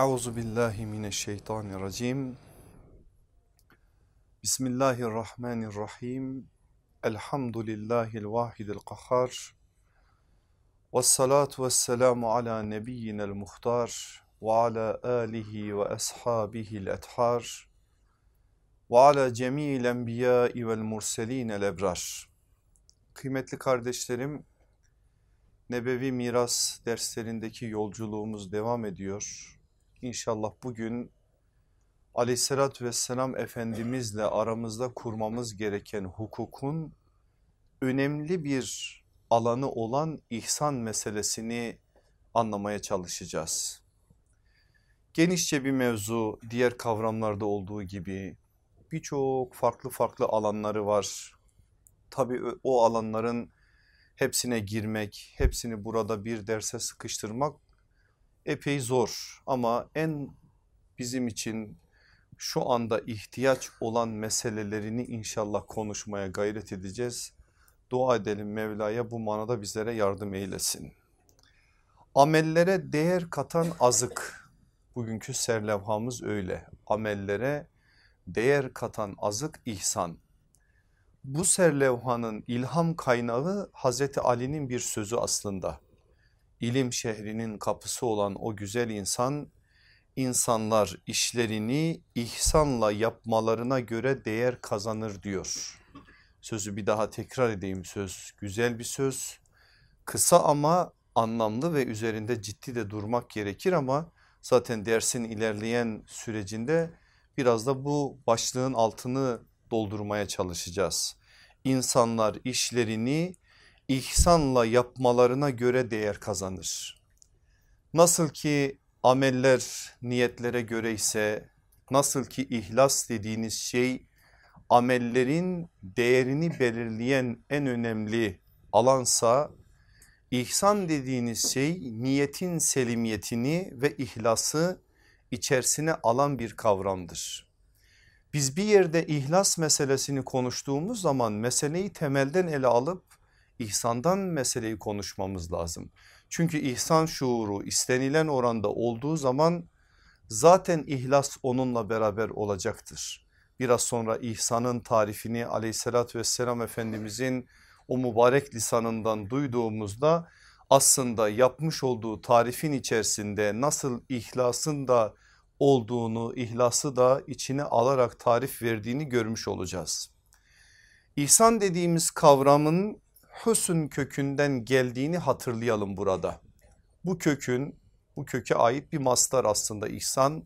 Euzu billahi mineşşeytanirracim. Bismillahirrahmanirrahim. Elhamdülillahil vahidil kahhar. Ve salatu ve selamu ala nebiyyinel muhtar ve ala alihi ve ashabihil ethar ve ala cemil enbiyai vel murselinel ebrar. Kıymetli kardeşlerim, Nebevi Miras derslerindeki yolculuğumuz devam ediyor. İnşallah bugün aleyhissalatü vesselam Efendimizle aramızda kurmamız gereken hukukun önemli bir alanı olan ihsan meselesini anlamaya çalışacağız. Genişçe bir mevzu diğer kavramlarda olduğu gibi birçok farklı farklı alanları var. Tabii o alanların hepsine girmek, hepsini burada bir derse sıkıştırmak epey zor ama en bizim için şu anda ihtiyaç olan meselelerini inşallah konuşmaya gayret edeceğiz. Dua edelim Mevla'ya bu manada bizlere yardım eylesin. Amellere değer katan azık. Bugünkü serlevhamız öyle. Amellere değer katan azık ihsan. Bu serlevhanın ilham kaynağı Hazreti Ali'nin bir sözü aslında. İlim şehrinin kapısı olan o güzel insan insanlar işlerini ihsanla yapmalarına göre değer kazanır diyor. Sözü bir daha tekrar edeyim söz güzel bir söz. Kısa ama anlamlı ve üzerinde ciddi de durmak gerekir ama zaten dersin ilerleyen sürecinde biraz da bu başlığın altını doldurmaya çalışacağız. İnsanlar işlerini ihsanla yapmalarına göre değer kazanır. Nasıl ki ameller niyetlere göre ise nasıl ki ihlas dediğiniz şey amellerin değerini belirleyen en önemli alansa ihsan dediğiniz şey niyetin selimiyetini ve ihlası içerisine alan bir kavramdır. Biz bir yerde ihlas meselesini konuştuğumuz zaman meseleyi temelden ele alıp ihsandan meseleyi konuşmamız lazım. Çünkü ihsan şuuru istenilen oranda olduğu zaman zaten ihlas onunla beraber olacaktır. Biraz sonra ihsanın tarifini aleyhissalatü vesselam efendimizin o mübarek lisanından duyduğumuzda aslında yapmış olduğu tarifin içerisinde nasıl ihlasın da olduğunu ihlası da içine alarak tarif verdiğini görmüş olacağız. İhsan dediğimiz kavramın hüsn kökünden geldiğini hatırlayalım burada. Bu kökün bu köke ait bir mastar aslında ihsan.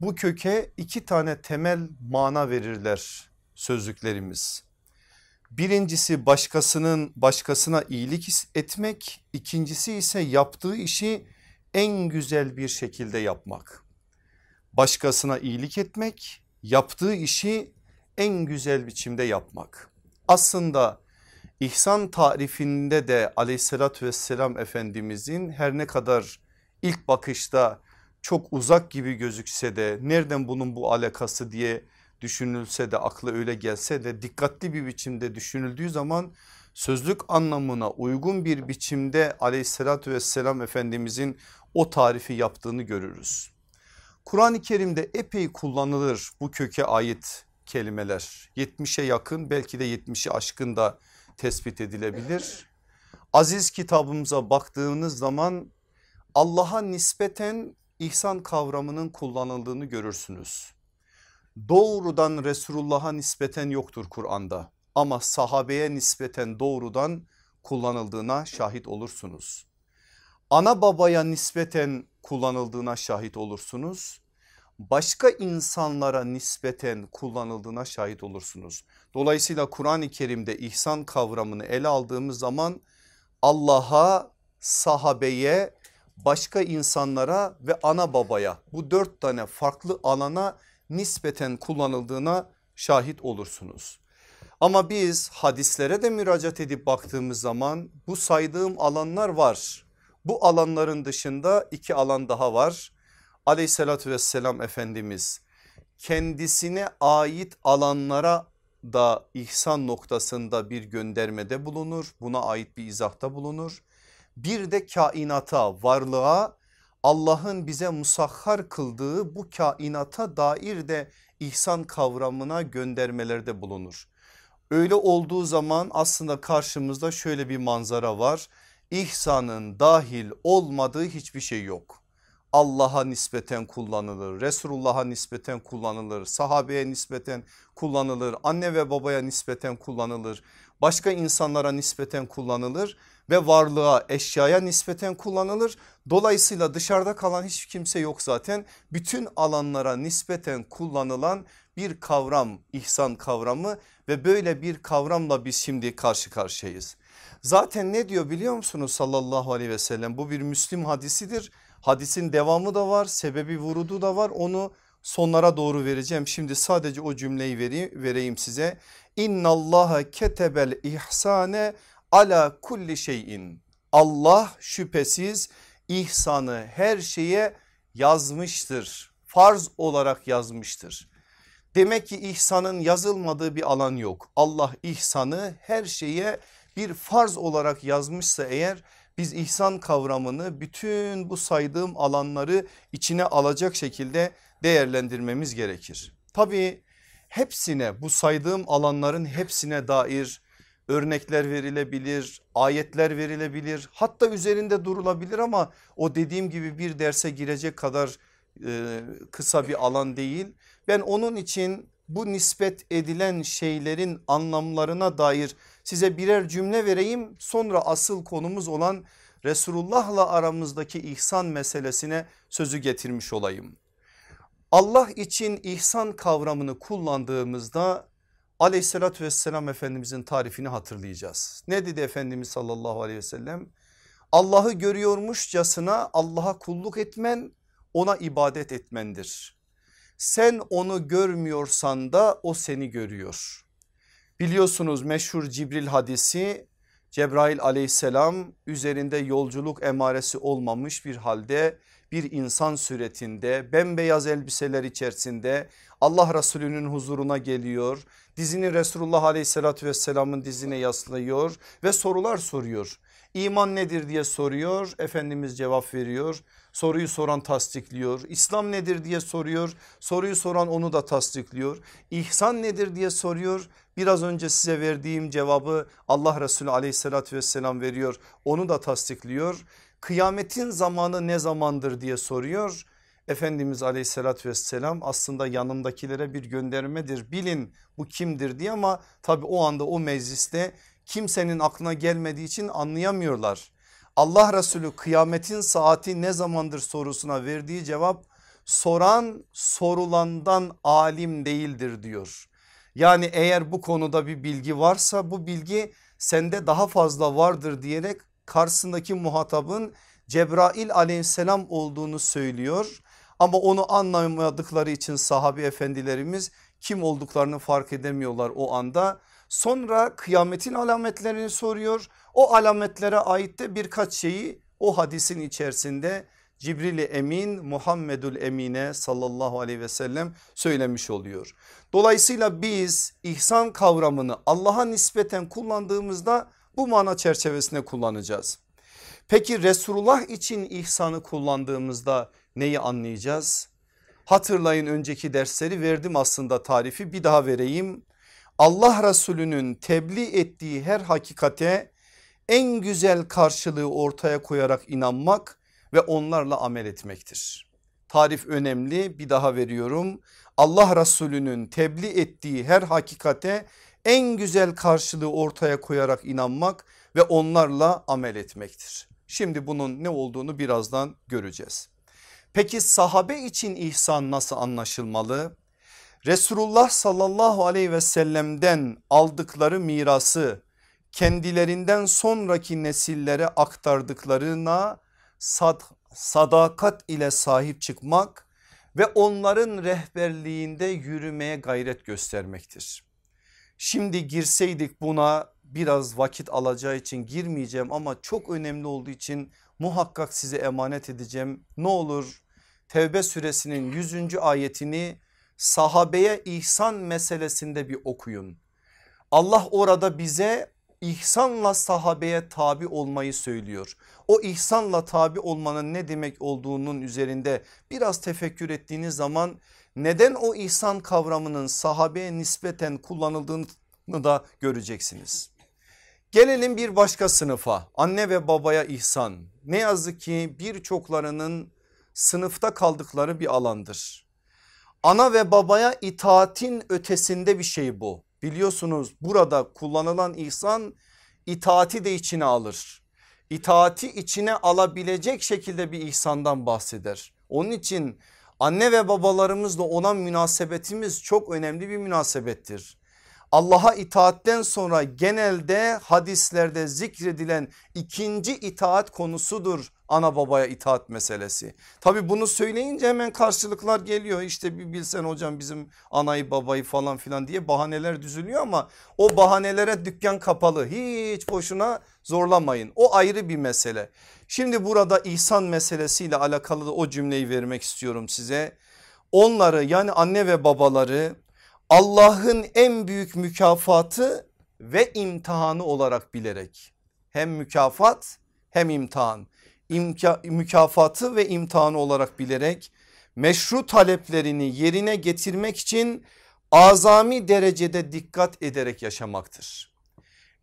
Bu köke iki tane temel mana verirler sözlüklerimiz. Birincisi başkasının başkasına iyilik etmek, ikincisi ise yaptığı işi en güzel bir şekilde yapmak. Başkasına iyilik etmek, yaptığı işi en güzel biçimde yapmak. Aslında İhsan tarifinde de aleyhissalatü vesselam efendimizin her ne kadar ilk bakışta çok uzak gibi gözükse de nereden bunun bu alakası diye düşünülse de akla öyle gelse de dikkatli bir biçimde düşünüldüğü zaman sözlük anlamına uygun bir biçimde aleyhissalatü vesselam efendimizin o tarifi yaptığını görürüz. Kur'an-ı Kerim'de epey kullanılır bu köke ait kelimeler 70'e yakın belki de 70'i aşkın da tespit edilebilir. Aziz kitabımıza baktığınız zaman Allah'a nispeten ihsan kavramının kullanıldığını görürsünüz. Doğrudan Resulullah'a nispeten yoktur Kur'an'da ama sahabeye nispeten doğrudan kullanıldığına şahit olursunuz. Ana babaya nispeten kullanıldığına şahit olursunuz başka insanlara nispeten kullanıldığına şahit olursunuz. Dolayısıyla Kur'an-ı Kerim'de ihsan kavramını ele aldığımız zaman Allah'a, sahabeye, başka insanlara ve ana babaya bu dört tane farklı alana nispeten kullanıldığına şahit olursunuz. Ama biz hadislere de müracaat edip baktığımız zaman bu saydığım alanlar var. Bu alanların dışında iki alan daha var aleyhissalatü vesselam Efendimiz kendisine ait alanlara da ihsan noktasında bir göndermede bulunur. Buna ait bir izahta bulunur. Bir de kainata varlığa Allah'ın bize musahhar kıldığı bu kainata dair de ihsan kavramına göndermelerde bulunur. Öyle olduğu zaman aslında karşımızda şöyle bir manzara var. İhsanın dahil olmadığı hiçbir şey yok. Allah'a nispeten kullanılır, Resulullah'a nispeten kullanılır, sahabeye nispeten kullanılır, anne ve babaya nispeten kullanılır, başka insanlara nispeten kullanılır ve varlığa eşyaya nispeten kullanılır. Dolayısıyla dışarıda kalan hiç kimse yok zaten. Bütün alanlara nispeten kullanılan bir kavram ihsan kavramı ve böyle bir kavramla biz şimdi karşı karşıyayız. Zaten ne diyor biliyor musunuz sallallahu aleyhi ve sellem bu bir Müslim hadisidir. Hadisin devamı da var sebebi vurudu da var onu sonlara doğru vereceğim. Şimdi sadece o cümleyi vereyim, vereyim size. İnnallaha ketebel ihsane ala kulli şeyin. Allah şüphesiz ihsanı her şeye yazmıştır. Farz olarak yazmıştır. Demek ki ihsanın yazılmadığı bir alan yok. Allah ihsanı her şeye bir farz olarak yazmışsa eğer biz ihsan kavramını bütün bu saydığım alanları içine alacak şekilde değerlendirmemiz gerekir. Tabii hepsine bu saydığım alanların hepsine dair örnekler verilebilir, ayetler verilebilir hatta üzerinde durulabilir ama o dediğim gibi bir derse girecek kadar e, kısa bir alan değil. Ben onun için bu nispet edilen şeylerin anlamlarına dair size birer cümle vereyim sonra asıl konumuz olan Resulullah'la aramızdaki ihsan meselesine sözü getirmiş olayım. Allah için ihsan kavramını kullandığımızda aleyhissalatü vesselam Efendimizin tarifini hatırlayacağız. Ne dedi Efendimiz sallallahu aleyhi ve sellem? Allah'ı görüyormuşçasına Allah'a kulluk etmen ona ibadet etmendir. Sen onu görmüyorsan da o seni görüyor. Biliyorsunuz meşhur Cibril hadisi Cebrail aleyhisselam üzerinde yolculuk emaresi olmamış bir halde bir insan suretinde bembeyaz elbiseler içerisinde Allah Resulü'nün huzuruna geliyor. Dizini Resulullah aleyhissalatü vesselamın dizine yaslıyor ve sorular soruyor. İman nedir diye soruyor Efendimiz cevap veriyor. Soruyu soran tasdikliyor. İslam nedir diye soruyor. Soruyu soran onu da tasdikliyor. İhsan nedir diye soruyor. Biraz önce size verdiğim cevabı Allah Resulü aleyhissalatü vesselam veriyor. Onu da tasdikliyor. Kıyametin zamanı ne zamandır diye soruyor. Efendimiz aleyhissalatü vesselam aslında yanındakilere bir göndermedir bilin bu kimdir diye ama tabi o anda o mecliste kimsenin aklına gelmediği için anlayamıyorlar. Allah Resulü kıyametin saati ne zamandır sorusuna verdiği cevap soran sorulandan alim değildir diyor. Yani eğer bu konuda bir bilgi varsa bu bilgi sende daha fazla vardır diyerek karşısındaki muhatabın Cebrail aleyhisselam olduğunu söylüyor. Ama onu anlamadıkları için sahabi efendilerimiz kim olduklarını fark edemiyorlar o anda. Sonra kıyametin alametlerini soruyor. O alametlere ait de birkaç şeyi o hadisin içerisinde Cibril-i Emin Muhammedül Emine sallallahu aleyhi ve sellem söylemiş oluyor. Dolayısıyla biz ihsan kavramını Allah'a nispeten kullandığımızda bu mana çerçevesinde kullanacağız. Peki Resulullah için ihsanı kullandığımızda neyi anlayacağız? Hatırlayın önceki dersleri verdim aslında tarifi bir daha vereyim. Allah Resulü'nün tebliğ ettiği her hakikate en güzel karşılığı ortaya koyarak inanmak ve onlarla amel etmektir. Tarif önemli bir daha veriyorum. Allah Resulü'nün tebliğ ettiği her hakikate en güzel karşılığı ortaya koyarak inanmak ve onlarla amel etmektir. Şimdi bunun ne olduğunu birazdan göreceğiz. Peki sahabe için ihsan nasıl anlaşılmalı? Resulullah sallallahu aleyhi ve sellem'den aldıkları mirası kendilerinden sonraki nesillere aktardıklarına sad sadakat ile sahip çıkmak ve onların rehberliğinde yürümeye gayret göstermektir. Şimdi girseydik buna biraz vakit alacağı için girmeyeceğim ama çok önemli olduğu için muhakkak size emanet edeceğim. Ne olur Tevbe suresinin 100. ayetini sahabeye ihsan meselesinde bir okuyun. Allah orada bize ihsanla sahabeye tabi olmayı söylüyor. O ihsanla tabi olmanın ne demek olduğunun üzerinde biraz tefekkür ettiğiniz zaman neden o ihsan kavramının sahabeye nispeten kullanıldığını da göreceksiniz. Gelelim bir başka sınıfa anne ve babaya ihsan. Ne yazık ki birçoklarının sınıfta kaldıkları bir alandır. Ana ve babaya itaatin ötesinde bir şey bu. Biliyorsunuz burada kullanılan ihsan itaati de içine alır. İtaati içine alabilecek şekilde bir ihsandan bahseder. Onun için anne ve babalarımızla olan münasebetimiz çok önemli bir münasebettir. Allah'a itaatten sonra genelde hadislerde zikredilen ikinci itaat konusudur ana babaya itaat meselesi. Tabi bunu söyleyince hemen karşılıklar geliyor işte bir bilsen hocam bizim anayı babayı falan filan diye bahaneler düzülüyor ama o bahanelere dükkan kapalı hiç boşuna zorlamayın o ayrı bir mesele. Şimdi burada ihsan meselesiyle alakalı da o cümleyi vermek istiyorum size. Onları yani anne ve babaları Allah'ın en büyük mükafatı ve imtihanı olarak bilerek hem mükafat hem imtihan imka, mükafatı ve imtihanı olarak bilerek meşru taleplerini yerine getirmek için azami derecede dikkat ederek yaşamaktır.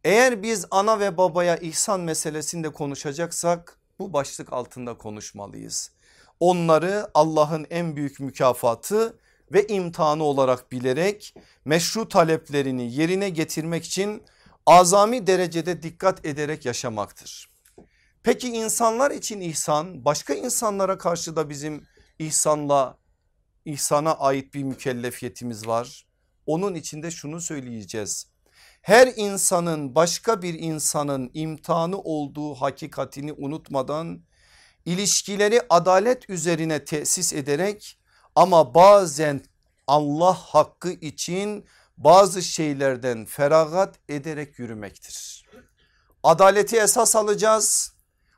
Eğer biz ana ve babaya ihsan meselesinde konuşacaksak bu başlık altında konuşmalıyız. Onları Allah'ın en büyük mükafatı ve imtihanı olarak bilerek meşru taleplerini yerine getirmek için azami derecede dikkat ederek yaşamaktır. Peki insanlar için ihsan başka insanlara karşı da bizim ihsanla ihsana ait bir mükellefiyetimiz var. Onun içinde şunu söyleyeceğiz. Her insanın başka bir insanın imtihanı olduğu hakikatini unutmadan ilişkileri adalet üzerine tesis ederek ama bazen Allah hakkı için bazı şeylerden feragat ederek yürümektir. Adaleti esas alacağız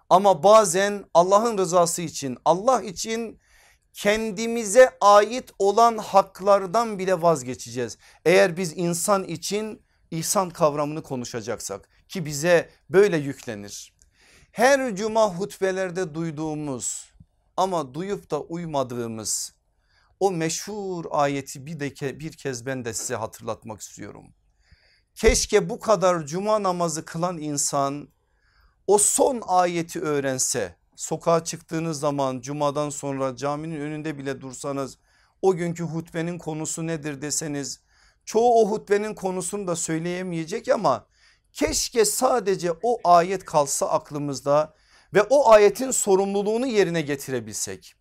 ama bazen Allah'ın rızası için Allah için kendimize ait olan haklardan bile vazgeçeceğiz. Eğer biz insan için ihsan kavramını konuşacaksak ki bize böyle yüklenir. Her cuma hutbelerde duyduğumuz ama duyup da uymadığımız o meşhur ayeti bir, de bir kez ben de size hatırlatmak istiyorum. Keşke bu kadar cuma namazı kılan insan o son ayeti öğrense sokağa çıktığınız zaman cumadan sonra caminin önünde bile dursanız o günkü hutbenin konusu nedir deseniz çoğu o hutbenin konusunu da söyleyemeyecek ama keşke sadece o ayet kalsa aklımızda ve o ayetin sorumluluğunu yerine getirebilsek.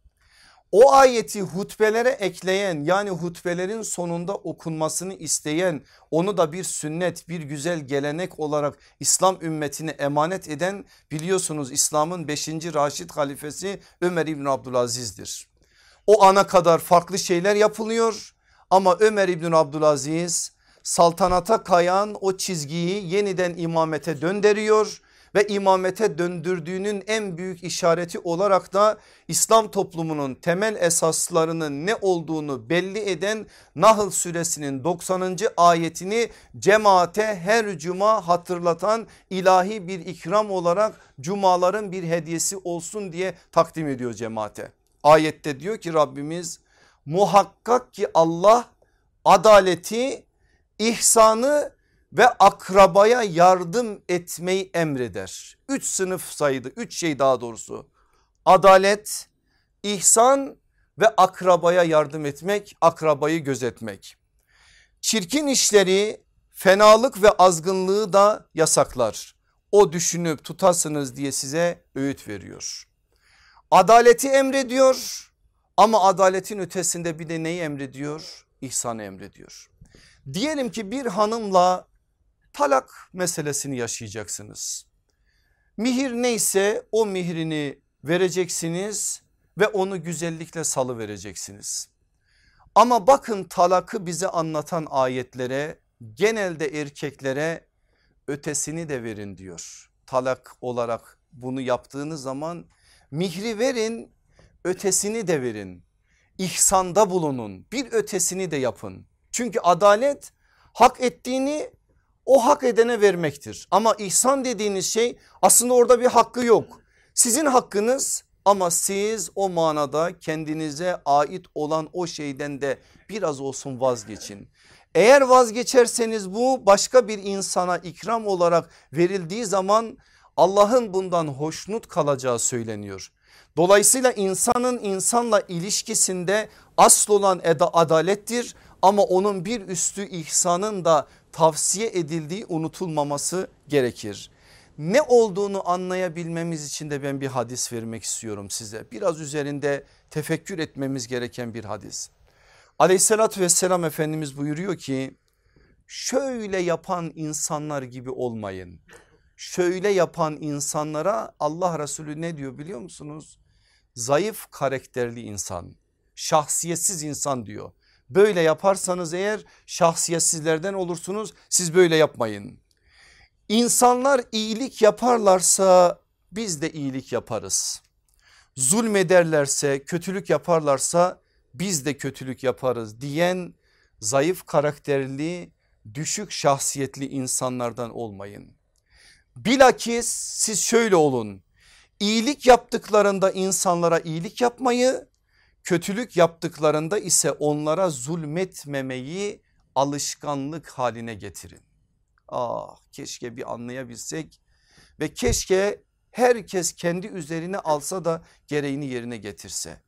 O ayeti hutbelere ekleyen yani hutbelerin sonunda okunmasını isteyen onu da bir sünnet bir güzel gelenek olarak İslam ümmetine emanet eden biliyorsunuz İslam'ın 5. Raşid halifesi Ömer İbn Abdülaziz'dir. O ana kadar farklı şeyler yapılıyor ama Ömer İbn Abdülaziz saltanata kayan o çizgiyi yeniden imamete döndürüyor ve imamete döndürdüğünün en büyük işareti olarak da İslam toplumunun temel esaslarının ne olduğunu belli eden Nahl suresinin 90. ayetini cemaate her cuma hatırlatan ilahi bir ikram olarak cumaların bir hediyesi olsun diye takdim ediyor cemaate. Ayette diyor ki Rabbimiz muhakkak ki Allah adaleti, ihsanı ve akrabaya yardım etmeyi emreder. Üç sınıf sayıdı üç şey daha doğrusu adalet, ihsan ve akrabaya yardım etmek akrabayı gözetmek. Çirkin işleri fenalık ve azgınlığı da yasaklar. O düşünüp tutasınız diye size öğüt veriyor. Adaleti emrediyor ama adaletin ötesinde bir de neyi emrediyor? İhsanı emrediyor. Diyelim ki bir hanımla talak meselesini yaşayacaksınız. Mihir neyse o mihrini vereceksiniz ve onu güzellikle salı vereceksiniz. Ama bakın talakı bize anlatan ayetlere genelde erkeklere ötesini de verin diyor. Talak olarak bunu yaptığınız zaman mihri verin ötesini de verin. İhsanda bulunun bir ötesini de yapın. Çünkü adalet hak ettiğini o hak edene vermektir. Ama ihsan dediğiniz şey aslında orada bir hakkı yok. Sizin hakkınız ama siz o manada kendinize ait olan o şeyden de biraz olsun vazgeçin. Eğer vazgeçerseniz bu başka bir insana ikram olarak verildiği zaman Allah'ın bundan hoşnut kalacağı söyleniyor. Dolayısıyla insanın insanla ilişkisinde asıl olan adalettir ama onun bir üstü ihsanın da tavsiye edildiği unutulmaması gerekir. Ne olduğunu anlayabilmemiz için de ben bir hadis vermek istiyorum size. Biraz üzerinde tefekkür etmemiz gereken bir hadis. Aleyhissalatü vesselam Efendimiz buyuruyor ki şöyle yapan insanlar gibi olmayın. Şöyle yapan insanlara Allah Resulü ne diyor biliyor musunuz? Zayıf karakterli insan, şahsiyetsiz insan diyor. Böyle yaparsanız eğer şahsiyetsizlerden olursunuz siz böyle yapmayın. İnsanlar iyilik yaparlarsa biz de iyilik yaparız. Zulmederlerse kötülük yaparlarsa biz de kötülük yaparız diyen zayıf karakterli düşük şahsiyetli insanlardan olmayın. Bilakis siz şöyle olun iyilik yaptıklarında insanlara iyilik yapmayı kötülük yaptıklarında ise onlara zulmetmemeyi alışkanlık haline getirin. Ah keşke bir anlayabilsek ve keşke herkes kendi üzerine alsa da gereğini yerine getirse.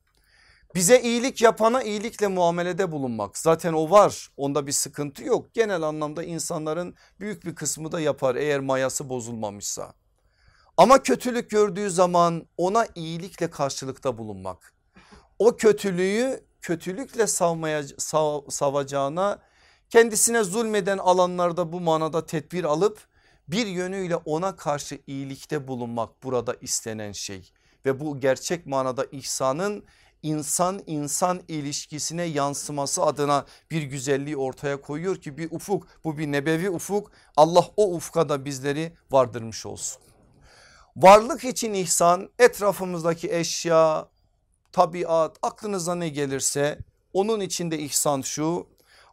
Bize iyilik yapana iyilikle muamelede bulunmak zaten o var onda bir sıkıntı yok. Genel anlamda insanların büyük bir kısmı da yapar eğer mayası bozulmamışsa. Ama kötülük gördüğü zaman ona iyilikle karşılıkta bulunmak. O kötülüğü kötülükle savmaya, sav, savacağına kendisine zulmeden alanlarda bu manada tedbir alıp bir yönüyle ona karşı iyilikte bulunmak burada istenen şey. Ve bu gerçek manada ihsanın insan insan ilişkisine yansıması adına bir güzelliği ortaya koyuyor ki bir ufuk bu bir nebevi ufuk Allah o ufka da bizleri vardırmış olsun. Varlık için ihsan etrafımızdaki eşya, tabiat aklınıza ne gelirse onun içinde ihsan şu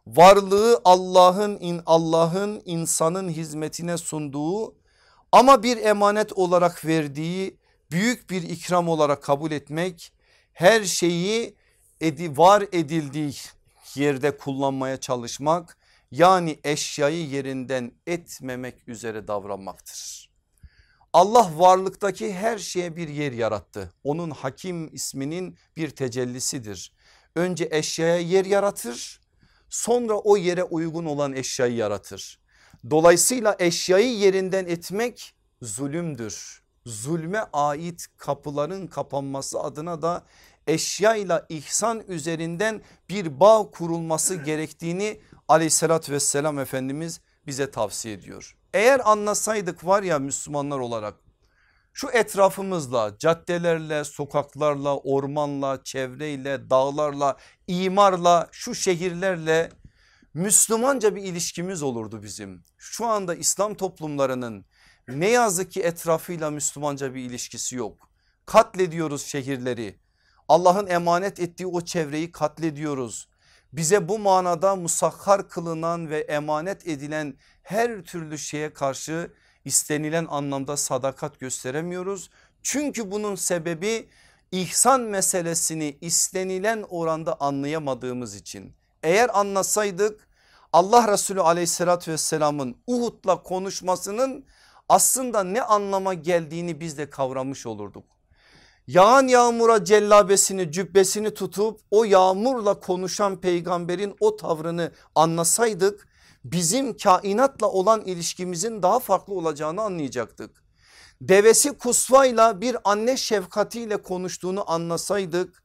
varlığı Allah'ın in Allah'ın insanın hizmetine sunduğu ama bir emanet olarak verdiği büyük bir ikram olarak kabul etmek her şeyi edi, var edildiği yerde kullanmaya çalışmak yani eşyayı yerinden etmemek üzere davranmaktır. Allah varlıktaki her şeye bir yer yarattı. Onun hakim isminin bir tecellisidir. Önce eşyaya yer yaratır sonra o yere uygun olan eşyayı yaratır. Dolayısıyla eşyayı yerinden etmek zulümdür. Zulme ait kapıların kapanması adına da eşyayla ihsan üzerinden bir bağ kurulması gerektiğini aleyhissalatü vesselam Efendimiz bize tavsiye ediyor. Eğer anlasaydık var ya Müslümanlar olarak şu etrafımızla caddelerle sokaklarla ormanla çevreyle dağlarla imarla şu şehirlerle Müslümanca bir ilişkimiz olurdu bizim. Şu anda İslam toplumlarının ne yazık ki etrafıyla Müslümanca bir ilişkisi yok. Katlediyoruz şehirleri. Allah'ın emanet ettiği o çevreyi katlediyoruz. Bize bu manada musakhar kılınan ve emanet edilen her türlü şeye karşı istenilen anlamda sadakat gösteremiyoruz. Çünkü bunun sebebi ihsan meselesini istenilen oranda anlayamadığımız için. Eğer anlasaydık Allah Resulü aleyhissalatü vesselamın Uhud'la konuşmasının aslında ne anlama geldiğini biz de kavramış olurduk. Yağan yağmura cellabesini cübbesini tutup o yağmurla konuşan peygamberin o tavrını anlasaydık bizim kainatla olan ilişkimizin daha farklı olacağını anlayacaktık. Devesi kusvayla bir anne şefkatiyle konuştuğunu anlasaydık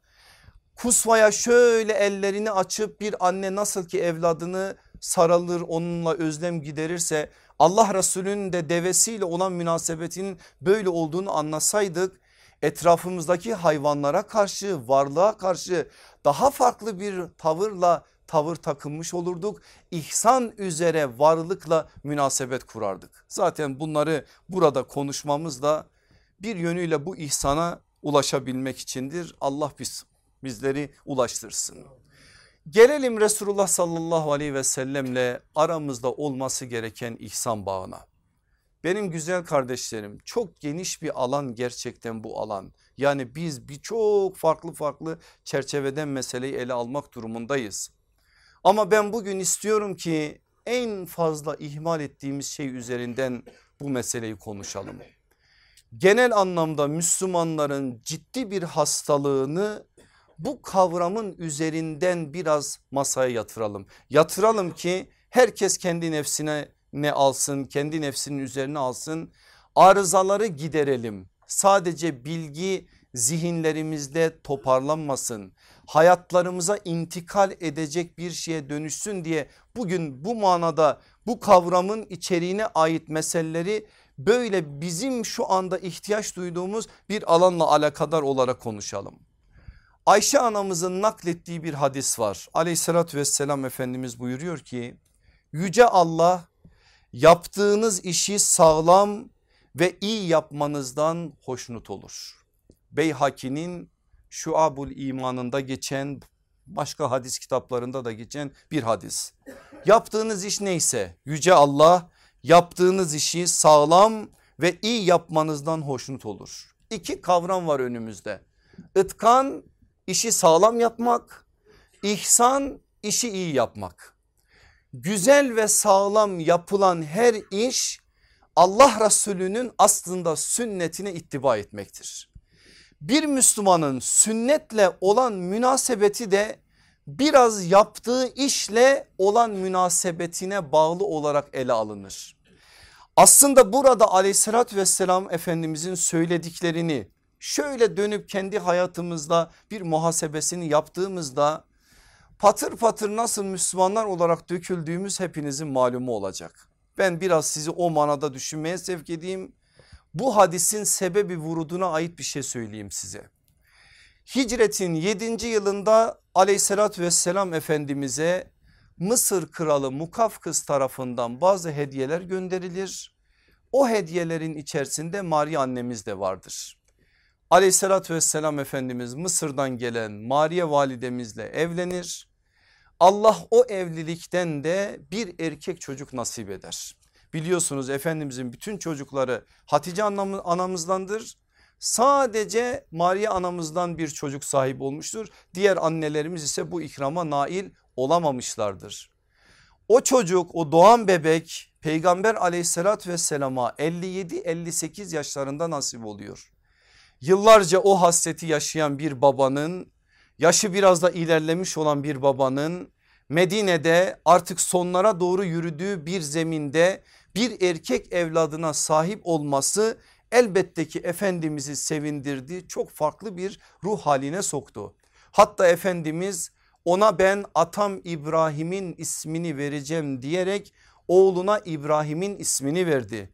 kusvaya şöyle ellerini açıp bir anne nasıl ki evladını sarılır onunla özlem giderirse Allah Resulü'nün de devesiyle olan münasebetinin böyle olduğunu anlasaydık etrafımızdaki hayvanlara karşı varlığa karşı daha farklı bir tavırla tavır takınmış olurduk. İhsan üzere varlıkla münasebet kurardık. Zaten bunları burada konuşmamız da bir yönüyle bu ihsana ulaşabilmek içindir. Allah biz, bizleri ulaştırsın. Gelelim Resulullah sallallahu aleyhi ve sellemle aramızda olması gereken ihsan bağına. Benim güzel kardeşlerim çok geniş bir alan gerçekten bu alan. Yani biz birçok farklı farklı çerçeveden meseleyi ele almak durumundayız. Ama ben bugün istiyorum ki en fazla ihmal ettiğimiz şey üzerinden bu meseleyi konuşalım. Genel anlamda Müslümanların ciddi bir hastalığını bu kavramın üzerinden biraz masaya yatıralım. Yatıralım ki herkes kendi nefsine ne alsın kendi nefsinin üzerine alsın arızaları giderelim. Sadece bilgi zihinlerimizde toparlanmasın hayatlarımıza intikal edecek bir şeye dönüşsün diye bugün bu manada bu kavramın içeriğine ait meseleleri böyle bizim şu anda ihtiyaç duyduğumuz bir alanla alakadar olarak konuşalım. Ayşe anamızın naklettiği bir hadis var. Aleyhissalatü vesselam Efendimiz buyuruyor ki Yüce Allah yaptığınız işi sağlam ve iyi yapmanızdan hoşnut olur. Beyhaki'nin Şuabul imanında geçen başka hadis kitaplarında da geçen bir hadis. Yaptığınız iş neyse yüce Allah yaptığınız işi sağlam ve iyi yapmanızdan hoşnut olur. İki kavram var önümüzde. Itkan işi sağlam yapmak, ihsan işi iyi yapmak. Güzel ve sağlam yapılan her iş Allah Resulü'nün aslında sünnetine ittiba etmektir. Bir Müslümanın sünnetle olan münasebeti de biraz yaptığı işle olan münasebetine bağlı olarak ele alınır. Aslında burada aleyhissalatü vesselam efendimizin söylediklerini şöyle dönüp kendi hayatımızda bir muhasebesini yaptığımızda patır patır nasıl Müslümanlar olarak döküldüğümüz hepinizin malumu olacak. Ben biraz sizi o manada düşünmeye sevk edeyim. Bu hadisin sebebi vuruduna ait bir şey söyleyeyim size. Hicretin 7. yılında aleyhissalatü vesselam efendimize Mısır kralı Mukafkız tarafından bazı hediyeler gönderilir. O hediyelerin içerisinde Maria annemiz de vardır. Aleyhissalatü vesselam Efendimiz Mısır'dan gelen Maria validemizle evlenir. Allah o evlilikten de bir erkek çocuk nasip eder. Biliyorsunuz Efendimizin bütün çocukları Hatice anamızdandır. Sadece Maria anamızdan bir çocuk sahip olmuştur. Diğer annelerimiz ise bu ikrama nail olamamışlardır. O çocuk o doğan bebek peygamber aleyhissalatü vesselama 57-58 yaşlarında nasip oluyor. Yıllarca o hasreti yaşayan bir babanın yaşı biraz da ilerlemiş olan bir babanın Medine'de artık sonlara doğru yürüdüğü bir zeminde bir erkek evladına sahip olması elbette ki Efendimiz'i sevindirdi çok farklı bir ruh haline soktu. Hatta Efendimiz ona ben atam İbrahim'in ismini vereceğim diyerek oğluna İbrahim'in ismini verdi.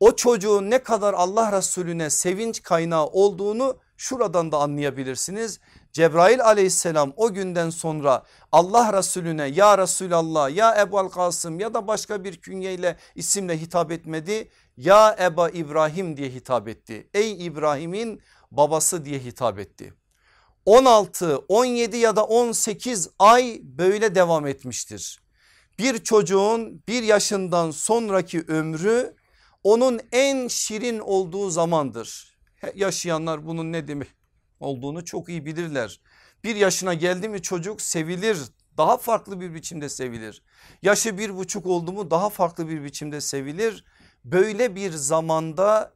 O çocuğun ne kadar Allah Resulüne sevinç kaynağı olduğunu şuradan da anlayabilirsiniz. Cebrail aleyhisselam o günden sonra Allah Resulüne ya Resulallah ya Ebul Kasım ya da başka bir künyeyle isimle hitap etmedi. Ya Eba İbrahim diye hitap etti. Ey İbrahim'in babası diye hitap etti. 16, 17 ya da 18 ay böyle devam etmiştir. Bir çocuğun bir yaşından sonraki ömrü onun en şirin olduğu zamandır. Yaşayanlar bunun ne demek olduğunu çok iyi bilirler. Bir yaşına geldi mi çocuk sevilir daha farklı bir biçimde sevilir. Yaşı bir buçuk oldu mu daha farklı bir biçimde sevilir. Böyle bir zamanda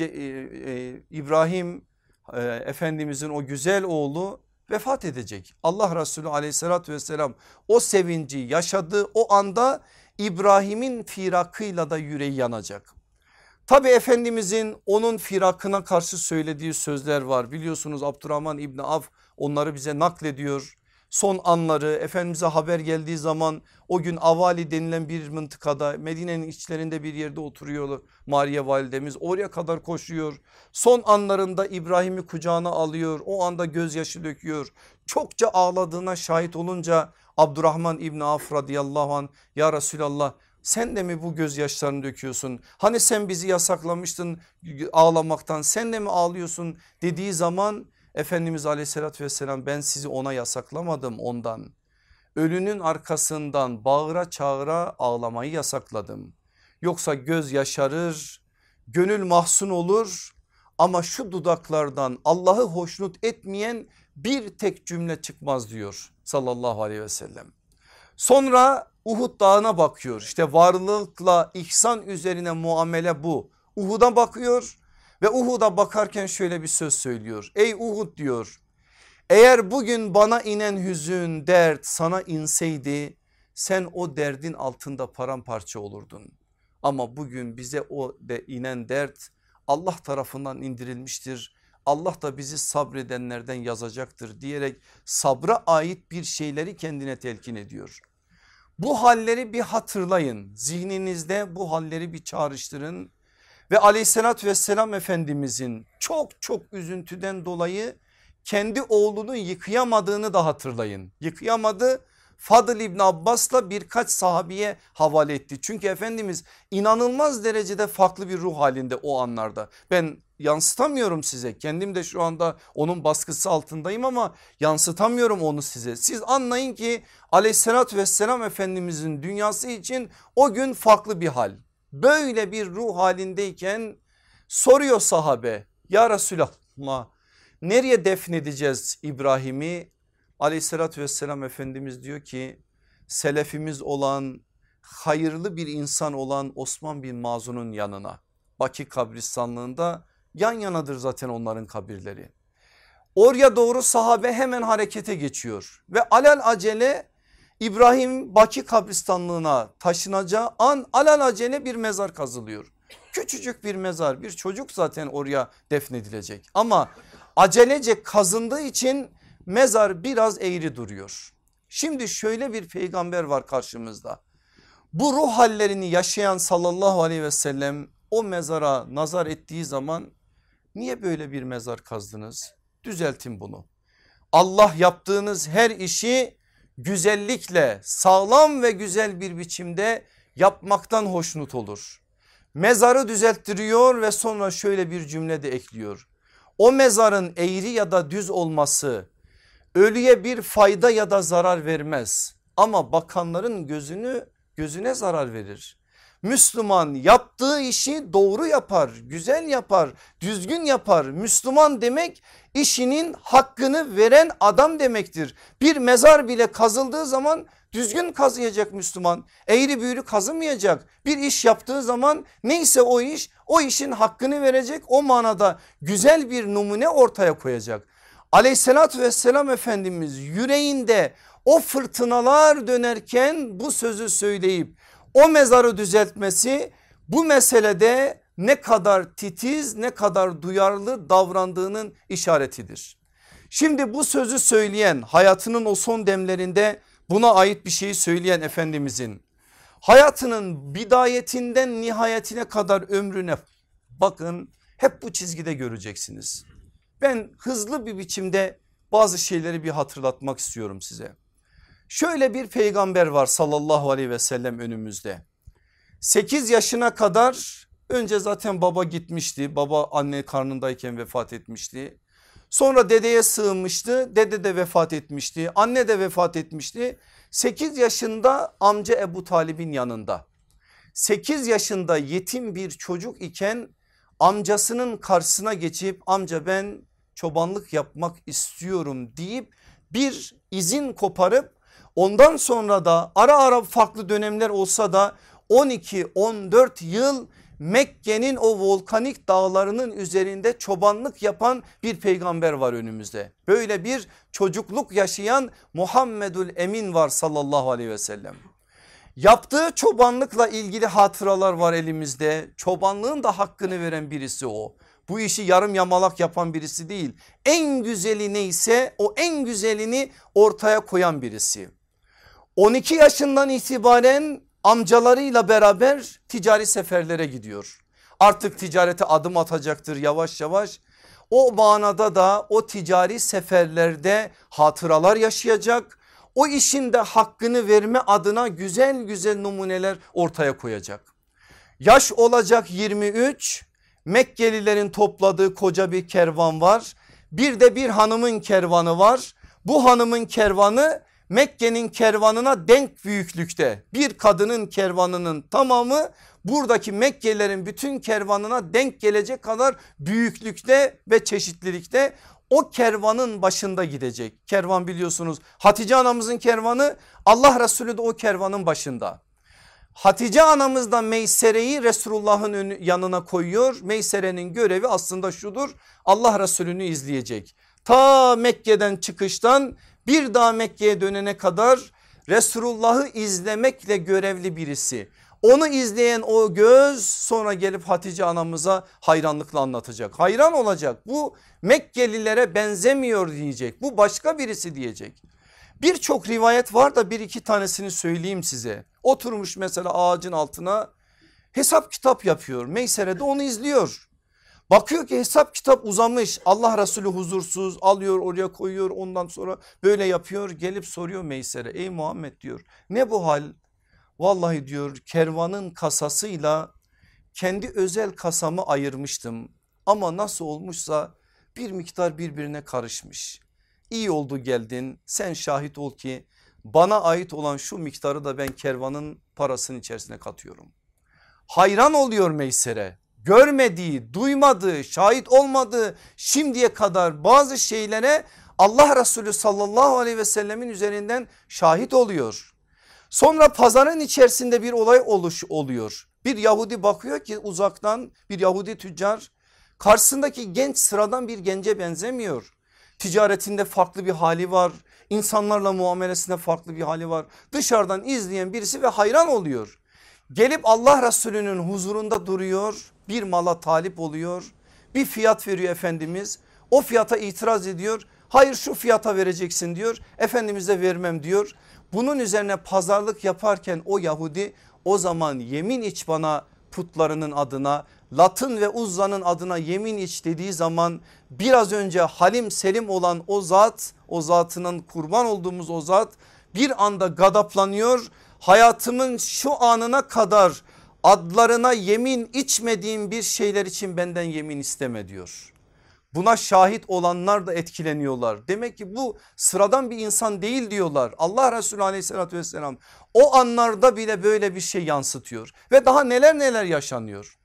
e, e, İbrahim e, Efendimizin o güzel oğlu vefat edecek. Allah Resulü aleyhissalatü vesselam o sevinci yaşadığı o anda İbrahim'in firakıyla da yüreği yanacak. Tabi Efendimizin onun firakına karşı söylediği sözler var. Biliyorsunuz Abdurrahman İbni Av onları bize naklediyor. Son anları Efendimiz'e haber geldiği zaman o gün Avali denilen bir mıntıkada Medine'nin içlerinde bir yerde oturuyor Maria validemiz oraya kadar koşuyor. Son anlarında İbrahim'i kucağına alıyor o anda gözyaşı döküyor. Çokça ağladığına şahit olunca Abdurrahman İbni Af radıyallahu an ya Resulallah sen de mi bu gözyaşlarını döküyorsun? Hani sen bizi yasaklamıştın ağlamaktan sen de mi ağlıyorsun dediği zaman Efendimiz aleyhissalatü vesselam ben sizi ona yasaklamadım ondan. ölünün arkasından bağıra çağıra ağlamayı yasakladım. Yoksa göz yaşarır, gönül mahzun olur ama şu dudaklardan Allah'ı hoşnut etmeyen bir tek cümle çıkmaz diyor sallallahu aleyhi ve sellem. Sonra Uhud dağına bakıyor işte varlıkla ihsan üzerine muamele bu. Uhud'a bakıyor ve Uhud'a bakarken şöyle bir söz söylüyor. Ey Uhud diyor eğer bugün bana inen hüzün dert sana inseydi sen o derdin altında paramparça olurdun. Ama bugün bize o de inen dert Allah tarafından indirilmiştir. Allah da bizi sabredenlerden yazacaktır diyerek sabra ait bir şeyleri kendine telkin ediyor. Bu halleri bir hatırlayın zihninizde bu halleri bir çağrıştırın ve aleyhissalatü vesselam efendimizin çok çok üzüntüden dolayı kendi oğlunu yıkayamadığını da hatırlayın. Yıkayamadı Fadıl İbn Abbas'la birkaç sahabiye havale etti. Çünkü Efendimiz inanılmaz derecede farklı bir ruh halinde o anlarda. Ben yansıtamıyorum size kendim de şu anda onun baskısı altındayım ama yansıtamıyorum onu size. Siz anlayın ki aleyhissalatü vesselam Efendimizin dünyası için o gün farklı bir hal. Böyle bir ruh halindeyken soruyor sahabe ya Resulallah nereye defnedeceğiz İbrahim'i? Aleyhissalatü vesselam Efendimiz diyor ki selefimiz olan hayırlı bir insan olan Osman bin Mazun'un yanına. Baki kabristanlığında yan yanadır zaten onların kabirleri. Oraya doğru sahabe hemen harekete geçiyor ve alel acele İbrahim Baki kabristanlığına taşınacağı an alel acele bir mezar kazılıyor. Küçücük bir mezar bir çocuk zaten oraya defnedilecek ama acelece kazındığı için mezar biraz eğri duruyor. Şimdi şöyle bir peygamber var karşımızda. Bu ruh hallerini yaşayan sallallahu aleyhi ve sellem o mezara nazar ettiği zaman niye böyle bir mezar kazdınız? Düzeltin bunu. Allah yaptığınız her işi güzellikle sağlam ve güzel bir biçimde yapmaktan hoşnut olur. Mezarı düzelttiriyor ve sonra şöyle bir cümle de ekliyor. O mezarın eğri ya da düz olması ölüye bir fayda ya da zarar vermez ama bakanların gözünü gözüne zarar verir. Müslüman yaptığı işi doğru yapar, güzel yapar, düzgün yapar. Müslüman demek işinin hakkını veren adam demektir. Bir mezar bile kazıldığı zaman düzgün kazıyacak Müslüman. Eğri büğrü kazımayacak. Bir iş yaptığı zaman neyse o iş o işin hakkını verecek. O manada güzel bir numune ortaya koyacak. Aleyhissalatü vesselam Efendimiz yüreğinde o fırtınalar dönerken bu sözü söyleyip o mezarı düzeltmesi bu meselede ne kadar titiz ne kadar duyarlı davrandığının işaretidir. Şimdi bu sözü söyleyen hayatının o son demlerinde buna ait bir şeyi söyleyen Efendimizin hayatının bidayetinden nihayetine kadar ömrüne bakın hep bu çizgide göreceksiniz. Ben hızlı bir biçimde bazı şeyleri bir hatırlatmak istiyorum size. Şöyle bir peygamber var sallallahu aleyhi ve sellem önümüzde. 8 yaşına kadar önce zaten baba gitmişti. Baba anne karnındayken vefat etmişti. Sonra dedeye sığınmıştı. Dede de vefat etmişti. Anne de vefat etmişti. 8 yaşında amca Ebu Talib'in yanında. 8 yaşında yetim bir çocuk iken amcasının karşısına geçip amca ben çobanlık yapmak istiyorum deyip bir izin koparıp ondan sonra da ara ara farklı dönemler olsa da 12-14 yıl Mekke'nin o volkanik dağlarının üzerinde çobanlık yapan bir peygamber var önümüzde. Böyle bir çocukluk yaşayan Muhammedül Emin var sallallahu aleyhi ve sellem. Yaptığı çobanlıkla ilgili hatıralar var elimizde. Çobanlığın da hakkını veren birisi o. Bu işi yarım yamalak yapan birisi değil. En güzeli neyse o en güzelini ortaya koyan birisi. 12 yaşından itibaren amcalarıyla beraber ticari seferlere gidiyor. Artık ticarete adım atacaktır yavaş yavaş. O manada da o ticari seferlerde hatıralar yaşayacak. O işin de hakkını verme adına güzel güzel numuneler ortaya koyacak. Yaş olacak 23 Mekkelilerin topladığı koca bir kervan var. Bir de bir hanımın kervanı var. Bu hanımın kervanı Mekke'nin kervanına denk büyüklükte bir kadının kervanının tamamı buradaki Mekkelilerin bütün kervanına denk gelecek kadar büyüklükte ve çeşitlilikte o kervanın başında gidecek. Kervan biliyorsunuz Hatice anamızın kervanı Allah Resulü de o kervanın başında. Hatice anamız da Meysere'yi Resulullah'ın yanına koyuyor. Meysere'nin görevi aslında şudur Allah Resulü'nü izleyecek. Ta Mekke'den çıkıştan bir daha Mekke'ye dönene kadar Resulullah'ı izlemekle görevli birisi. Onu izleyen o göz sonra gelip Hatice anamıza hayranlıkla anlatacak. Hayran olacak bu Mekkelilere benzemiyor diyecek. Bu başka birisi diyecek. Birçok rivayet var da bir iki tanesini söyleyeyim size. Oturmuş mesela ağacın altına hesap kitap yapıyor. Meysere de onu izliyor. Bakıyor ki hesap kitap uzamış Allah Resulü huzursuz alıyor oraya koyuyor ondan sonra böyle yapıyor gelip soruyor Meyser'e ey Muhammed diyor ne bu hal vallahi diyor kervanın kasasıyla kendi özel kasamı ayırmıştım ama nasıl olmuşsa bir miktar birbirine karışmış. İyi oldu geldin sen şahit ol ki bana ait olan şu miktarı da ben kervanın parasının içerisine katıyorum. Hayran oluyor Meyser'e görmediği, duymadığı, şahit olmadığı şimdiye kadar bazı şeylere Allah Resulü sallallahu aleyhi ve sellemin üzerinden şahit oluyor. Sonra pazarın içerisinde bir olay oluş oluyor. Bir Yahudi bakıyor ki uzaktan bir Yahudi tüccar karşısındaki genç sıradan bir gence benzemiyor. Ticaretinde farklı bir hali var. İnsanlarla muamelesinde farklı bir hali var. Dışarıdan izleyen birisi ve hayran oluyor. Gelip Allah Resulü'nün huzurunda duruyor bir mala talip oluyor. Bir fiyat veriyor Efendimiz. O fiyata itiraz ediyor. Hayır şu fiyata vereceksin diyor. Efendimiz de vermem diyor. Bunun üzerine pazarlık yaparken o Yahudi o zaman yemin iç bana putlarının adına Latın ve Uzza'nın adına yemin iç dediği zaman biraz önce halim selim olan o zat o zatının kurban olduğumuz o zat bir anda gadaplanıyor hayatımın şu anına kadar adlarına yemin içmediğim bir şeyler için benden yemin isteme diyor. Buna şahit olanlar da etkileniyorlar. Demek ki bu sıradan bir insan değil diyorlar. Allah Resulü aleyhissalatü vesselam o anlarda bile böyle bir şey yansıtıyor. Ve daha neler neler yaşanıyor.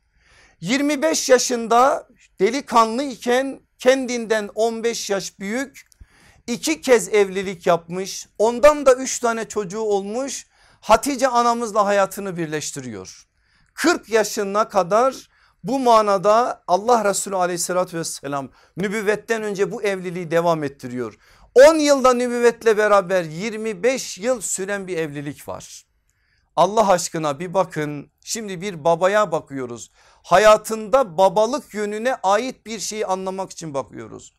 25 yaşında delikanlı iken kendinden 15 yaş büyük iki kez evlilik yapmış. Ondan da üç tane çocuğu olmuş. Hatice anamızla hayatını birleştiriyor. 40 yaşına kadar bu manada Allah Resulü aleyhissalatü vesselam nübüvvetten önce bu evliliği devam ettiriyor. 10 yılda nübüvvetle beraber 25 yıl süren bir evlilik var. Allah aşkına bir bakın şimdi bir babaya bakıyoruz. Hayatında babalık yönüne ait bir şeyi anlamak için bakıyoruz.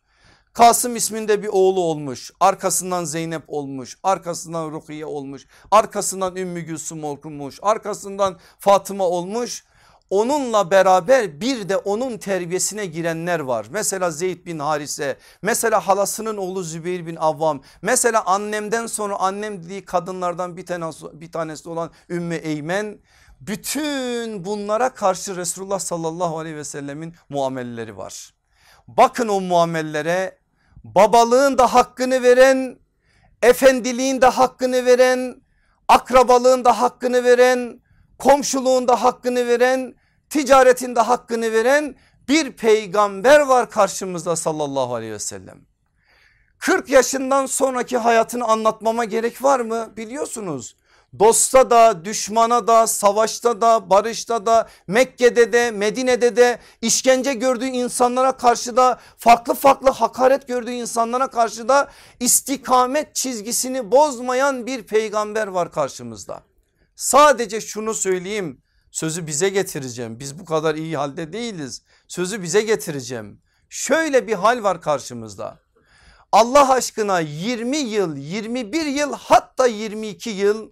Kasım isminde bir oğlu olmuş. Arkasından Zeynep olmuş. Arkasından Rukiye olmuş. Arkasından Ümmü Gülsüm olmuş. Arkasından Fatıma olmuş. Onunla beraber bir de onun terbiyesine girenler var. Mesela Zeyd bin Harise, mesela halasının oğlu Zübeyir bin Avvam, mesela annemden sonra annem dediği kadınlardan bir tanesi, bir tanesi olan Ümmü Eymen. Bütün bunlara karşı Resulullah sallallahu aleyhi ve sellemin muamelleri var. Bakın o muamellere babalığın da hakkını veren, efendiliğin de hakkını veren, akrabalığın da hakkını veren, komşuluğun da hakkını veren, ticaretin de hakkını veren bir peygamber var karşımızda sallallahu aleyhi ve sellem. 40 yaşından sonraki hayatını anlatmama gerek var mı? Biliyorsunuz Dosta da düşmana da savaşta da barışta da Mekke'de de Medine'de de işkence gördüğü insanlara karşı da farklı farklı hakaret gördüğü insanlara karşı da istikamet çizgisini bozmayan bir peygamber var karşımızda. Sadece şunu söyleyeyim sözü bize getireceğim biz bu kadar iyi halde değiliz sözü bize getireceğim. Şöyle bir hal var karşımızda. Allah aşkına 20 yıl 21 yıl hatta 22 yıl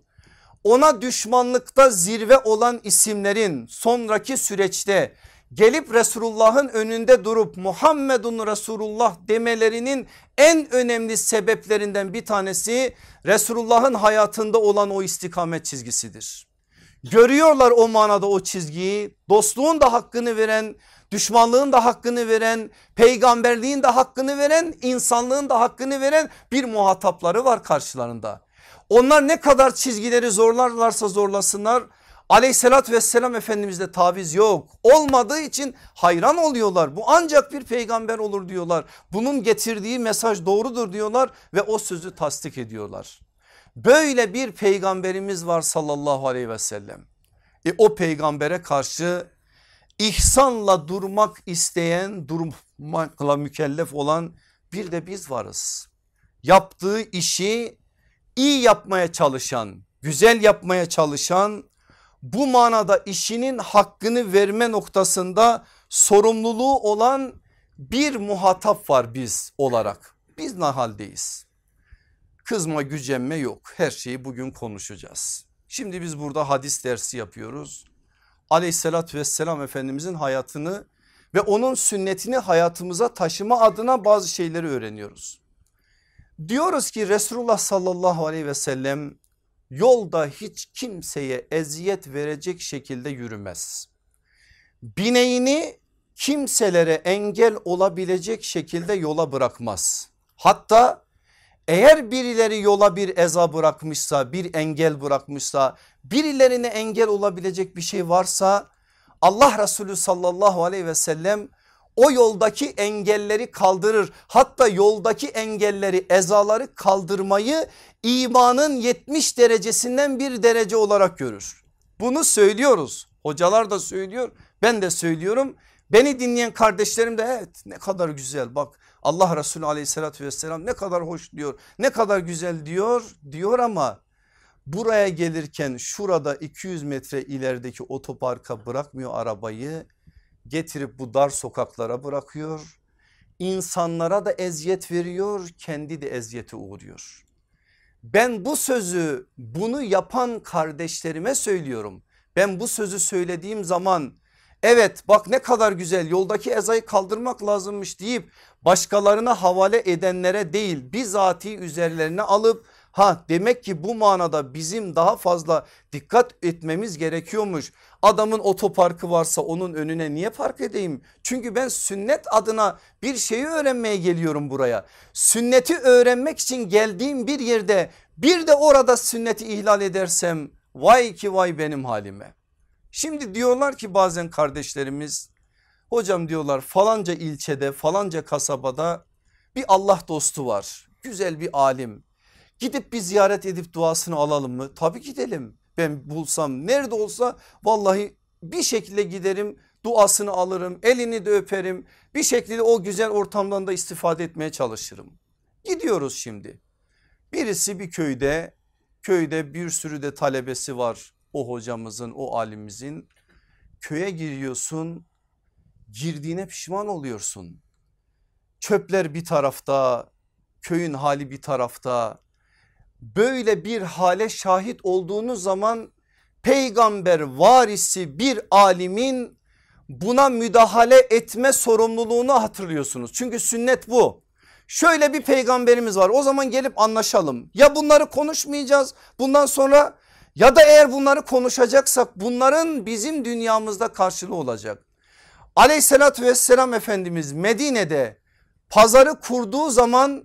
ona düşmanlıkta zirve olan isimlerin sonraki süreçte gelip Resulullah'ın önünde durup Muhammedun Resulullah demelerinin en önemli sebeplerinden bir tanesi Resulullah'ın hayatında olan o istikamet çizgisidir. Görüyorlar o manada o çizgiyi dostluğun da hakkını veren düşmanlığın da hakkını veren peygamberliğin de hakkını veren insanlığın da hakkını veren bir muhatapları var karşılarında. Onlar ne kadar çizgileri zorlarlarsa zorlasınlar aleyhissalatü vesselam efendimizde taviz yok. Olmadığı için hayran oluyorlar. Bu ancak bir peygamber olur diyorlar. Bunun getirdiği mesaj doğrudur diyorlar ve o sözü tasdik ediyorlar. Böyle bir peygamberimiz var sallallahu aleyhi ve sellem. E o peygambere karşı ihsanla durmak isteyen durmakla mükellef olan bir de biz varız. Yaptığı işi iyi yapmaya çalışan, güzel yapmaya çalışan, bu manada işinin hakkını verme noktasında sorumluluğu olan bir muhatap var biz olarak. Biz ne haldeyiz? Kızma gücenme yok her şeyi bugün konuşacağız. Şimdi biz burada hadis dersi yapıyoruz. Aleyhissalatü vesselam Efendimizin hayatını ve onun sünnetini hayatımıza taşıma adına bazı şeyleri öğreniyoruz. Diyoruz ki Resulullah sallallahu aleyhi ve sellem yolda hiç kimseye eziyet verecek şekilde yürümez. Bineğini kimselere engel olabilecek şekilde yola bırakmaz. Hatta eğer birileri yola bir eza bırakmışsa bir engel bırakmışsa birilerine engel olabilecek bir şey varsa Allah Resulü sallallahu aleyhi ve sellem o yoldaki engelleri kaldırır. Hatta yoldaki engelleri ezaları kaldırmayı imanın 70 derecesinden bir derece olarak görür. Bunu söylüyoruz. Hocalar da söylüyor ben de söylüyorum. Beni dinleyen kardeşlerim de evet ne kadar güzel bak Allah Resulü aleyhissalatü vesselam ne kadar hoş diyor ne kadar güzel diyor diyor ama buraya gelirken şurada 200 metre ilerideki otoparka bırakmıyor arabayı getirip bu dar sokaklara bırakıyor. İnsanlara da eziyet veriyor kendi de eziyete uğruyor. Ben bu sözü bunu yapan kardeşlerime söylüyorum. Ben bu sözü söylediğim zaman evet bak ne kadar güzel yoldaki ezayı kaldırmak lazımmış deyip başkalarına havale edenlere değil bizatihi üzerlerine alıp Ha demek ki bu manada bizim daha fazla dikkat etmemiz gerekiyormuş. Adamın otoparkı varsa onun önüne niye park edeyim? Çünkü ben sünnet adına bir şeyi öğrenmeye geliyorum buraya. Sünneti öğrenmek için geldiğim bir yerde bir de orada sünneti ihlal edersem vay ki vay benim halime. Şimdi diyorlar ki bazen kardeşlerimiz hocam diyorlar falanca ilçede falanca kasabada bir Allah dostu var. Güzel bir alim Gidip bir ziyaret edip duasını alalım mı? Tabii gidelim. Ben bulsam nerede olsa vallahi bir şekilde giderim duasını alırım elini de öperim bir şekilde o güzel ortamdan da istifade etmeye çalışırım. Gidiyoruz şimdi birisi bir köyde köyde bir sürü de talebesi var o hocamızın o alimimizin köye giriyorsun girdiğine pişman oluyorsun. Çöpler bir tarafta köyün hali bir tarafta böyle bir hale şahit olduğunuz zaman peygamber varisi bir alimin buna müdahale etme sorumluluğunu hatırlıyorsunuz. Çünkü sünnet bu. Şöyle bir peygamberimiz var o zaman gelip anlaşalım. Ya bunları konuşmayacağız bundan sonra ya da eğer bunları konuşacaksak bunların bizim dünyamızda karşılığı olacak. Aleyhissalatü vesselam Efendimiz Medine'de pazarı kurduğu zaman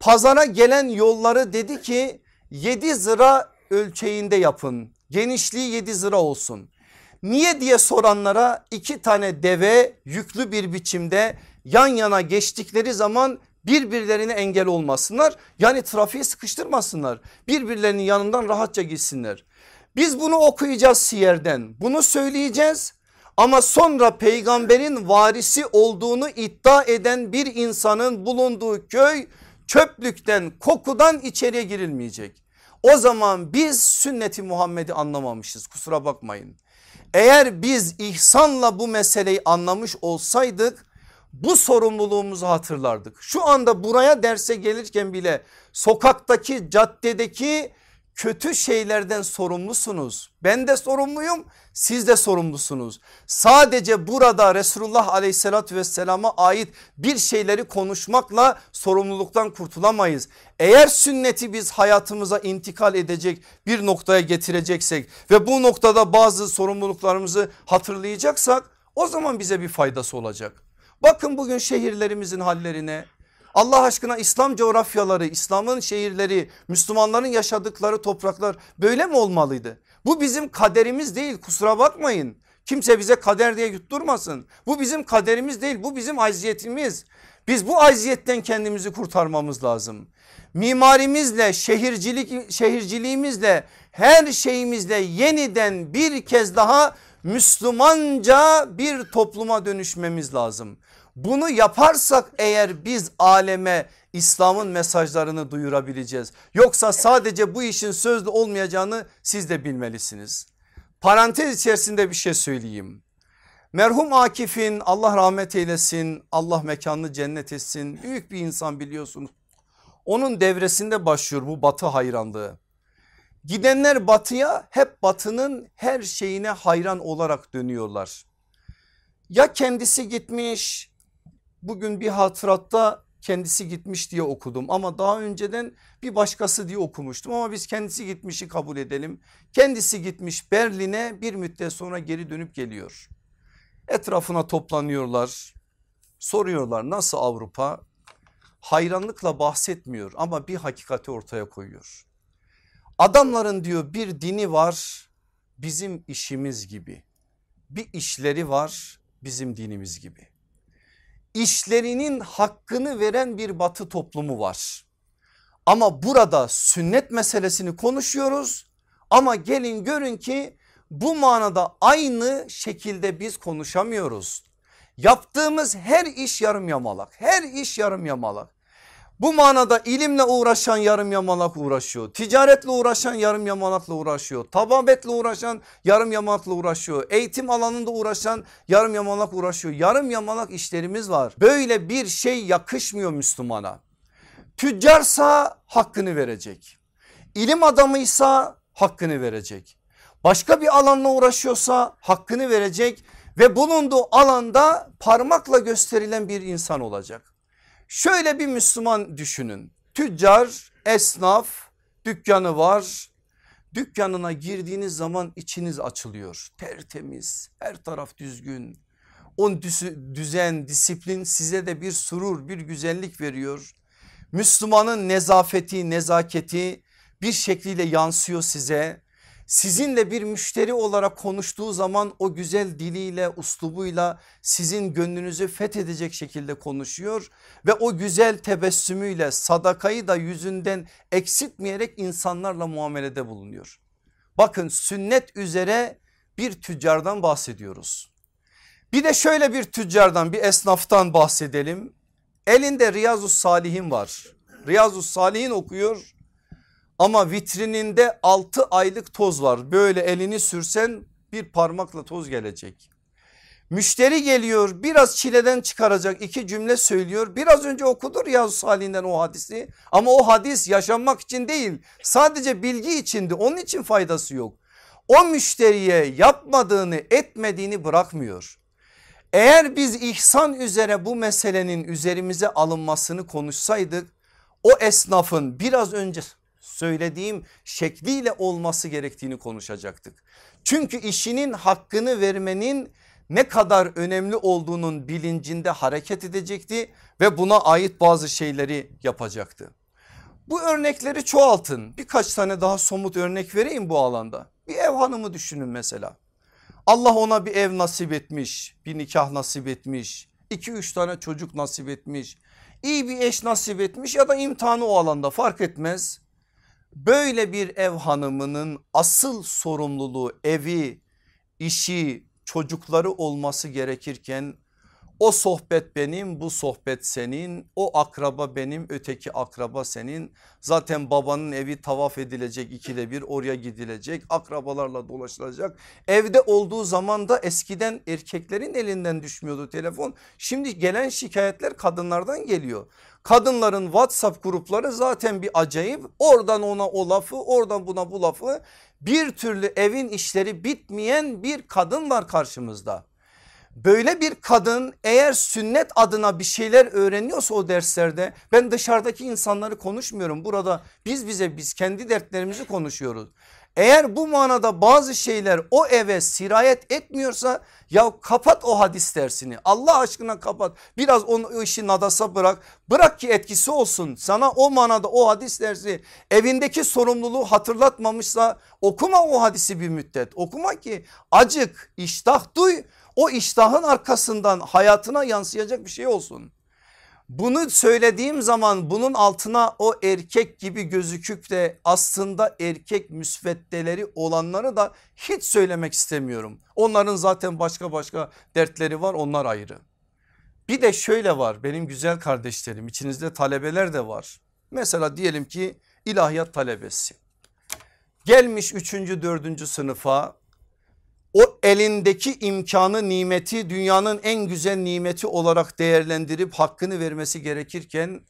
pazara gelen yolları dedi ki 7 zıra ölçeğinde yapın. Genişliği 7 zıra olsun. Niye diye soranlara iki tane deve yüklü bir biçimde yan yana geçtikleri zaman birbirlerine engel olmasınlar. Yani trafiği sıkıştırmasınlar. Birbirlerinin yanından rahatça gitsinler. Biz bunu okuyacağız siyerden. Bunu söyleyeceğiz. Ama sonra peygamberin varisi olduğunu iddia eden bir insanın bulunduğu köy çöplükten kokudan içeriye girilmeyecek. O zaman biz sünneti Muhammed'i anlamamışız kusura bakmayın. Eğer biz ihsanla bu meseleyi anlamış olsaydık bu sorumluluğumuzu hatırlardık. Şu anda buraya derse gelirken bile sokaktaki caddedeki kötü şeylerden sorumlusunuz. Ben de sorumluyum siz de sorumlusunuz. Sadece burada Resulullah aleyhissalatü vesselama ait bir şeyleri konuşmakla sorumluluktan kurtulamayız. Eğer sünneti biz hayatımıza intikal edecek bir noktaya getireceksek ve bu noktada bazı sorumluluklarımızı hatırlayacaksak o zaman bize bir faydası olacak. Bakın bugün şehirlerimizin hallerine Allah aşkına İslam coğrafyaları, İslam'ın şehirleri, Müslümanların yaşadıkları topraklar böyle mi olmalıydı? Bu bizim kaderimiz değil kusura bakmayın. Kimse bize kader diye yutturmasın. Bu bizim kaderimiz değil bu bizim aziyetimiz. Biz bu aziyetten kendimizi kurtarmamız lazım. Mimarimizle, şehircilik, şehirciliğimizle, her şeyimizle yeniden bir kez daha Müslümanca bir topluma dönüşmemiz lazım. Bunu yaparsak eğer biz aleme İslam'ın mesajlarını duyurabileceğiz. Yoksa sadece bu işin sözlü olmayacağını siz de bilmelisiniz. Parantez içerisinde bir şey söyleyeyim. Merhum Akif'in Allah rahmet eylesin Allah mekanını cennet etsin büyük bir insan biliyorsunuz. Onun devresinde başlıyor bu batı hayranlığı. Gidenler batıya hep batının her şeyine hayran olarak dönüyorlar. Ya kendisi gitmiş bugün bir hatıratta kendisi gitmiş diye okudum ama daha önceden bir başkası diye okumuştum ama biz kendisi gitmişi kabul edelim. Kendisi gitmiş Berlin'e bir müddet sonra geri dönüp geliyor. Etrafına toplanıyorlar soruyorlar nasıl Avrupa hayranlıkla bahsetmiyor ama bir hakikati ortaya koyuyor. Adamların diyor bir dini var bizim işimiz gibi bir işleri var bizim dinimiz gibi işlerinin hakkını veren bir batı toplumu var. Ama burada sünnet meselesini konuşuyoruz ama gelin görün ki bu manada aynı şekilde biz konuşamıyoruz. Yaptığımız her iş yarım yamalak her iş yarım yamalak. Bu manada ilimle uğraşan yarım yamalak uğraşıyor. Ticaretle uğraşan yarım yamalakla uğraşıyor. Tababetle uğraşan yarım yamalakla uğraşıyor. Eğitim alanında uğraşan yarım yamalak uğraşıyor. Yarım yamalak işlerimiz var. Böyle bir şey yakışmıyor Müslümana. Tüccarsa hakkını verecek. İlim adamıysa hakkını verecek. Başka bir alanla uğraşıyorsa hakkını verecek ve bulunduğu alanda parmakla gösterilen bir insan olacak. Şöyle bir Müslüman düşünün. Tüccar, esnaf, dükkanı var. Dükkanına girdiğiniz zaman içiniz açılıyor. Tertemiz, her taraf düzgün. O düzen, disiplin size de bir surur, bir güzellik veriyor. Müslümanın nezafeti, nezaketi bir şekliyle yansıyor size sizinle bir müşteri olarak konuştuğu zaman o güzel diliyle uslubuyla sizin gönlünüzü fethedecek şekilde konuşuyor ve o güzel tebessümüyle sadakayı da yüzünden eksiltmeyerek insanlarla muamelede bulunuyor. Bakın sünnet üzere bir tüccardan bahsediyoruz. Bir de şöyle bir tüccardan bir esnaftan bahsedelim. Elinde Riyazu Salihin var. Riyazu Salihin okuyor ama vitrininde 6 aylık toz var. Böyle elini sürsen bir parmakla toz gelecek. Müşteri geliyor biraz çileden çıkaracak iki cümle söylüyor. Biraz önce okudur ya Salih'inden o hadisi ama o hadis yaşanmak için değil sadece bilgi içindi onun için faydası yok. O müşteriye yapmadığını etmediğini bırakmıyor. Eğer biz ihsan üzere bu meselenin üzerimize alınmasını konuşsaydık o esnafın biraz önce söylediğim şekliyle olması gerektiğini konuşacaktık. Çünkü işinin hakkını vermenin ne kadar önemli olduğunun bilincinde hareket edecekti ve buna ait bazı şeyleri yapacaktı. Bu örnekleri çoğaltın birkaç tane daha somut örnek vereyim bu alanda. Bir ev hanımı düşünün mesela. Allah ona bir ev nasip etmiş, bir nikah nasip etmiş, 2-3 tane çocuk nasip etmiş, iyi bir eş nasip etmiş ya da imtihanı o alanda fark etmez. Böyle bir ev hanımının asıl sorumluluğu evi, işi, çocukları olması gerekirken o sohbet benim bu sohbet senin o akraba benim öteki akraba senin. Zaten babanın evi tavaf edilecek ikide bir oraya gidilecek akrabalarla dolaşılacak. Evde olduğu zaman da eskiden erkeklerin elinden düşmüyordu telefon. Şimdi gelen şikayetler kadınlardan geliyor kadınların WhatsApp grupları zaten bir acayip. Oradan ona o lafı oradan buna bu lafı. Bir türlü evin işleri bitmeyen bir kadın var karşımızda. Böyle bir kadın eğer sünnet adına bir şeyler öğreniyorsa o derslerde ben dışarıdaki insanları konuşmuyorum. Burada biz bize biz kendi dertlerimizi konuşuyoruz. Eğer bu manada bazı şeyler o eve sirayet etmiyorsa ya kapat o hadis dersini. Allah aşkına kapat. Biraz onu işi nadasa bırak. Bırak ki etkisi olsun. Sana o manada o hadis dersi evindeki sorumluluğu hatırlatmamışsa okuma o hadisi bir müddet. Okuma ki acık iştah duy. O iştahın arkasından hayatına yansıyacak bir şey olsun. Bunu söylediğim zaman bunun altına o erkek gibi gözüküp de aslında erkek müsveddeleri olanları da hiç söylemek istemiyorum. Onların zaten başka başka dertleri var onlar ayrı. Bir de şöyle var benim güzel kardeşlerim içinizde talebeler de var. Mesela diyelim ki ilahiyat talebesi. Gelmiş 3. 4. sınıfa o elindeki imkanı nimeti dünyanın en güzel nimeti olarak değerlendirip hakkını vermesi gerekirken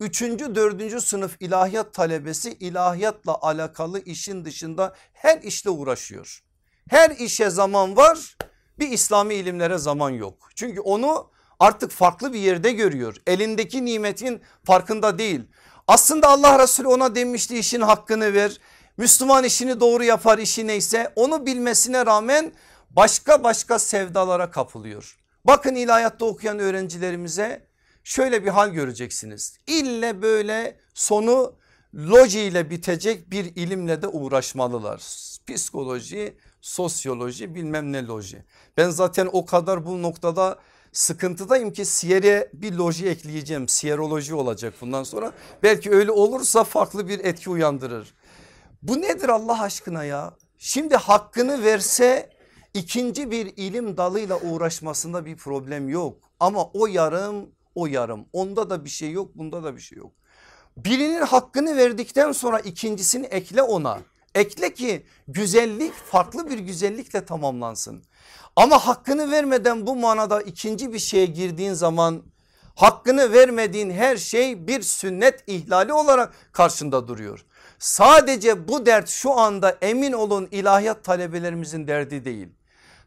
3. 4. sınıf ilahiyat talebesi ilahiyatla alakalı işin dışında her işle uğraşıyor. Her işe zaman var bir İslami ilimlere zaman yok. Çünkü onu artık farklı bir yerde görüyor. Elindeki nimetin farkında değil. Aslında Allah Resulü ona demişti işin hakkını ver. Müslüman işini doğru yapar işi neyse onu bilmesine rağmen başka başka sevdalara kapılıyor. Bakın ilahiyatta okuyan öğrencilerimize şöyle bir hal göreceksiniz. İlle böyle sonu loji bitecek bir ilimle de uğraşmalılar. Psikoloji, sosyoloji bilmem ne loji. Ben zaten o kadar bu noktada sıkıntıdayım ki siyere bir loji ekleyeceğim. Siyeroloji olacak bundan sonra. Belki öyle olursa farklı bir etki uyandırır. Bu nedir Allah aşkına ya? Şimdi hakkını verse ikinci bir ilim dalıyla uğraşmasında bir problem yok. Ama o yarım o yarım onda da bir şey yok bunda da bir şey yok. Birinin hakkını verdikten sonra ikincisini ekle ona. Ekle ki güzellik farklı bir güzellikle tamamlansın. Ama hakkını vermeden bu manada ikinci bir şeye girdiğin zaman hakkını vermediğin her şey bir sünnet ihlali olarak karşında duruyor. Sadece bu dert şu anda emin olun ilahiyat talebelerimizin derdi değil.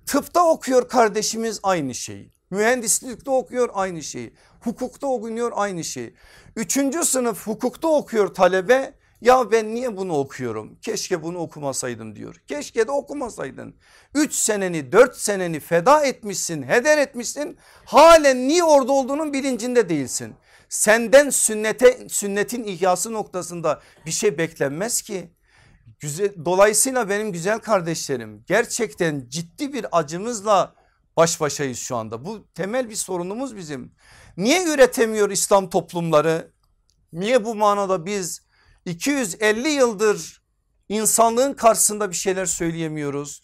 Tıpta okuyor kardeşimiz aynı şeyi. Mühendislikte okuyor aynı şeyi. Hukukta okuyor aynı şeyi. Üçüncü sınıf hukukta okuyor talebe. Ya ben niye bunu okuyorum? Keşke bunu okumasaydım diyor. Keşke de okumasaydın. Üç seneni dört seneni feda etmişsin heder etmişsin. Halen niye orada olduğunun bilincinde değilsin senden sünnete, sünnetin ihyası noktasında bir şey beklenmez ki. Güzel, dolayısıyla benim güzel kardeşlerim gerçekten ciddi bir acımızla baş başayız şu anda. Bu temel bir sorunumuz bizim. Niye üretemiyor İslam toplumları? Niye bu manada biz 250 yıldır insanlığın karşısında bir şeyler söyleyemiyoruz?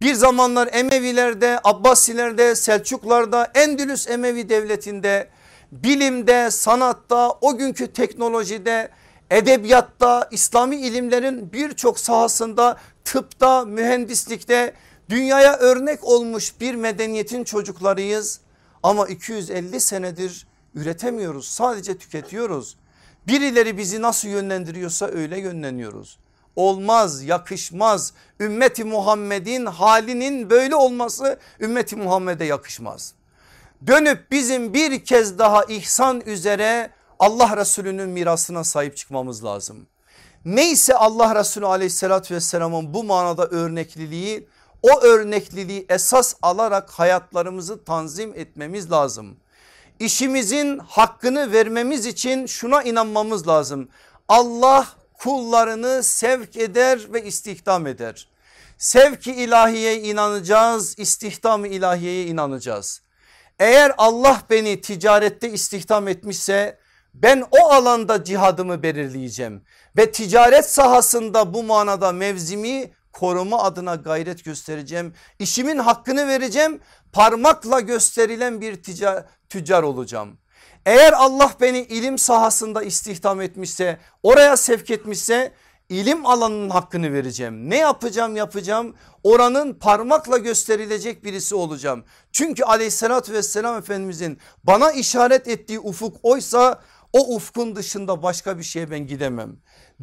Bir zamanlar Emevilerde, Abbasilerde, Selçuklarda, Endülüs Emevi devletinde bilimde, sanatta, o günkü teknolojide, edebiyatta, İslami ilimlerin birçok sahasında, tıpta, mühendislikte dünyaya örnek olmuş bir medeniyetin çocuklarıyız. Ama 250 senedir üretemiyoruz sadece tüketiyoruz. Birileri bizi nasıl yönlendiriyorsa öyle yönleniyoruz. Olmaz yakışmaz ümmeti Muhammed'in halinin böyle olması ümmeti Muhammed'e yakışmaz dönüp bizim bir kez daha ihsan üzere Allah Resulü'nün mirasına sahip çıkmamız lazım. Neyse Allah Resulü aleyhissalatü vesselamın bu manada örnekliliği o örnekliliği esas alarak hayatlarımızı tanzim etmemiz lazım. İşimizin hakkını vermemiz için şuna inanmamız lazım. Allah kullarını sevk eder ve istihdam eder. Sevki ilahiyeye inanacağız, istihdam ilahiyeye inanacağız. Eğer Allah beni ticarette istihdam etmişse ben o alanda cihadımı belirleyeceğim ve ticaret sahasında bu manada mevzimi koruma adına gayret göstereceğim. İşimin hakkını vereceğim parmakla gösterilen bir tica tüccar olacağım. Eğer Allah beni ilim sahasında istihdam etmişse oraya sevk etmişse ilim alanının hakkını vereceğim. Ne yapacağım yapacağım oranın parmakla gösterilecek birisi olacağım. Çünkü aleyhissalatü vesselam efendimizin bana işaret ettiği ufuk oysa o ufkun dışında başka bir şeye ben gidemem.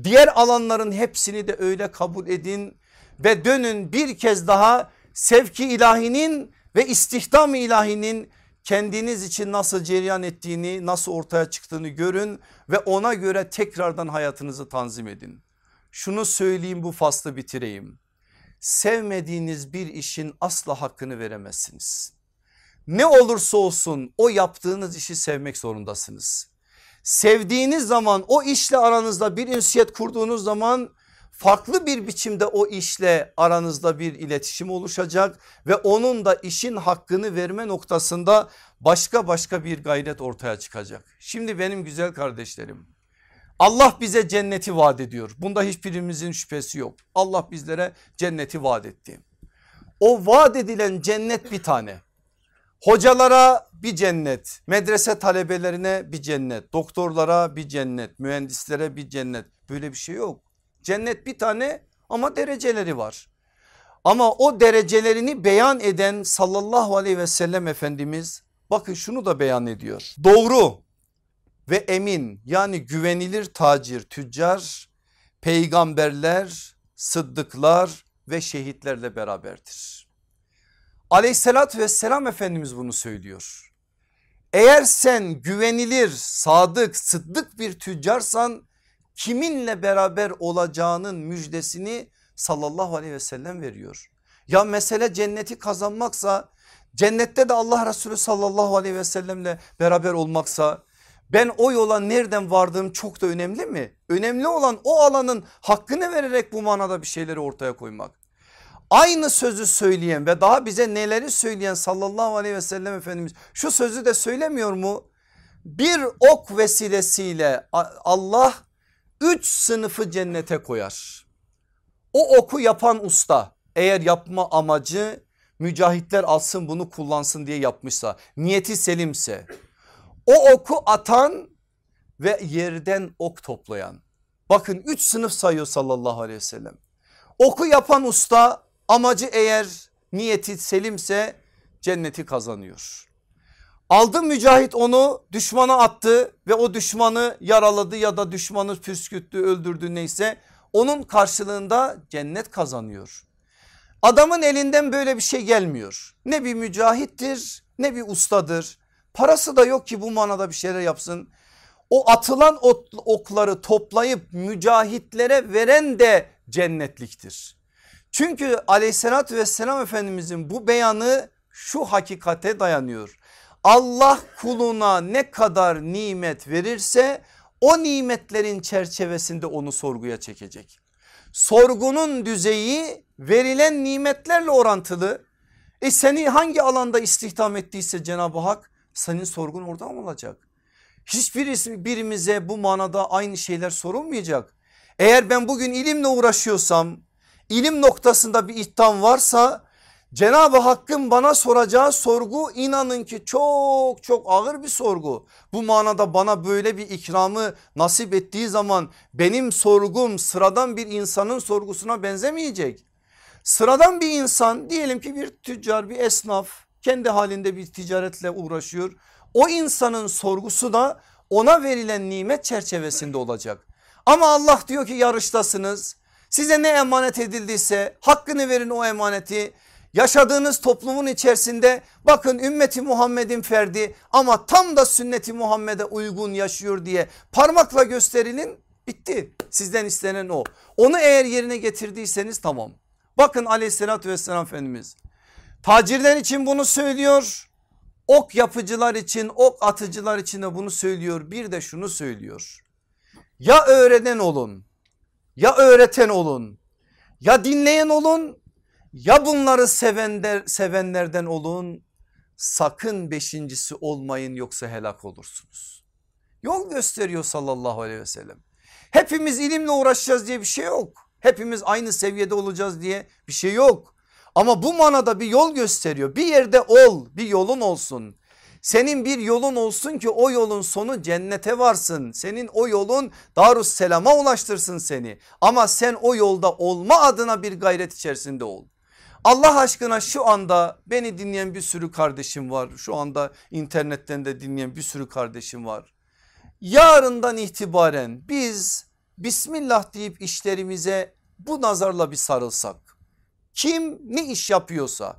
Diğer alanların hepsini de öyle kabul edin ve dönün bir kez daha sevki ilahinin ve istihdam ilahinin kendiniz için nasıl cereyan ettiğini nasıl ortaya çıktığını görün ve ona göre tekrardan hayatınızı tanzim edin. Şunu söyleyeyim bu faslı bitireyim. Sevmediğiniz bir işin asla hakkını veremezsiniz. Ne olursa olsun o yaptığınız işi sevmek zorundasınız. Sevdiğiniz zaman o işle aranızda bir ünsiyet kurduğunuz zaman farklı bir biçimde o işle aranızda bir iletişim oluşacak ve onun da işin hakkını verme noktasında başka başka bir gayret ortaya çıkacak. Şimdi benim güzel kardeşlerim Allah bize cenneti vaat ediyor. Bunda hiçbirimizin şüphesi yok. Allah bizlere cenneti vaat etti. O vaat edilen cennet bir tane. Hocalara bir cennet, medrese talebelerine bir cennet, doktorlara bir cennet, mühendislere bir cennet. Böyle bir şey yok. Cennet bir tane ama dereceleri var. Ama o derecelerini beyan eden sallallahu aleyhi ve sellem Efendimiz bakın şunu da beyan ediyor. Doğru ve emin yani güvenilir tacir tüccar peygamberler sıddıklar ve şehitlerle beraberdir. Aleyhissalatü vesselam Efendimiz bunu söylüyor. Eğer sen güvenilir sadık sıddık bir tüccarsan kiminle beraber olacağının müjdesini sallallahu aleyhi ve sellem veriyor. Ya mesele cenneti kazanmaksa cennette de Allah Resulü sallallahu aleyhi ve sellemle beraber olmaksa ben o yola nereden vardığım çok da önemli mi? Önemli olan o alanın hakkını vererek bu manada bir şeyleri ortaya koymak. Aynı sözü söyleyen ve daha bize neleri söyleyen sallallahu aleyhi ve sellem Efendimiz şu sözü de söylemiyor mu? Bir ok vesilesiyle Allah üç sınıfı cennete koyar. O oku yapan usta eğer yapma amacı mücahitler alsın bunu kullansın diye yapmışsa niyeti selimse o oku atan ve yerden ok toplayan bakın üç sınıf sayıyor sallallahu aleyhi ve sellem. Oku yapan usta amacı eğer niyeti selimse cenneti kazanıyor. Aldı mücahit onu düşmana attı ve o düşmanı yaraladı ya da düşmanı püskürttü öldürdü neyse onun karşılığında cennet kazanıyor. Adamın elinden böyle bir şey gelmiyor. Ne bir mücahittir ne bir ustadır. Parası da yok ki bu manada bir şeyler yapsın. O atılan okları toplayıp mücahitlere veren de cennetliktir. Çünkü aleyhissalatü vesselam efendimizin bu beyanı şu hakikate dayanıyor. Allah kuluna ne kadar nimet verirse o nimetlerin çerçevesinde onu sorguya çekecek. Sorgunun düzeyi verilen nimetlerle orantılı. E seni hangi alanda istihdam ettiyse Cenab-ı Hak senin sorgun orada mı olacak? Hiçbirisi birimize bu manada aynı şeyler sorulmayacak. Eğer ben bugün ilimle uğraşıyorsam ilim noktasında bir iddiam varsa Cenab-ı Hakk'ın bana soracağı sorgu inanın ki çok çok ağır bir sorgu. Bu manada bana böyle bir ikramı nasip ettiği zaman benim sorgum sıradan bir insanın sorgusuna benzemeyecek. Sıradan bir insan diyelim ki bir tüccar bir esnaf kendi halinde bir ticaretle uğraşıyor. O insanın sorgusu da ona verilen nimet çerçevesinde olacak. Ama Allah diyor ki yarıştasınız. Size ne emanet edildiyse hakkını verin o emaneti. Yaşadığınız toplumun içerisinde bakın ümmeti Muhammed'in ferdi ama tam da sünneti Muhammed'e uygun yaşıyor diye parmakla gösterilin bitti. Sizden istenen o. Onu eğer yerine getirdiyseniz tamam. Bakın aleyhissalatü vesselam Efendimiz tacirler için bunu söylüyor. Ok yapıcılar için ok atıcılar için de bunu söylüyor. Bir de şunu söylüyor. Ya öğrenen olun ya öğreten olun ya dinleyen olun ya bunları sevenler, sevenlerden olun sakın beşincisi olmayın yoksa helak olursunuz. Yol gösteriyor sallallahu aleyhi ve sellem. Hepimiz ilimle uğraşacağız diye bir şey yok. Hepimiz aynı seviyede olacağız diye bir şey yok. Ama bu manada bir yol gösteriyor. Bir yerde ol bir yolun olsun. Senin bir yolun olsun ki o yolun sonu cennete varsın. Senin o yolun Darusselam'a ulaştırsın seni. Ama sen o yolda olma adına bir gayret içerisinde ol. Allah aşkına şu anda beni dinleyen bir sürü kardeşim var. Şu anda internetten de dinleyen bir sürü kardeşim var. Yarından itibaren biz Bismillah deyip işlerimize bu nazarla bir sarılsak. Kim ne iş yapıyorsa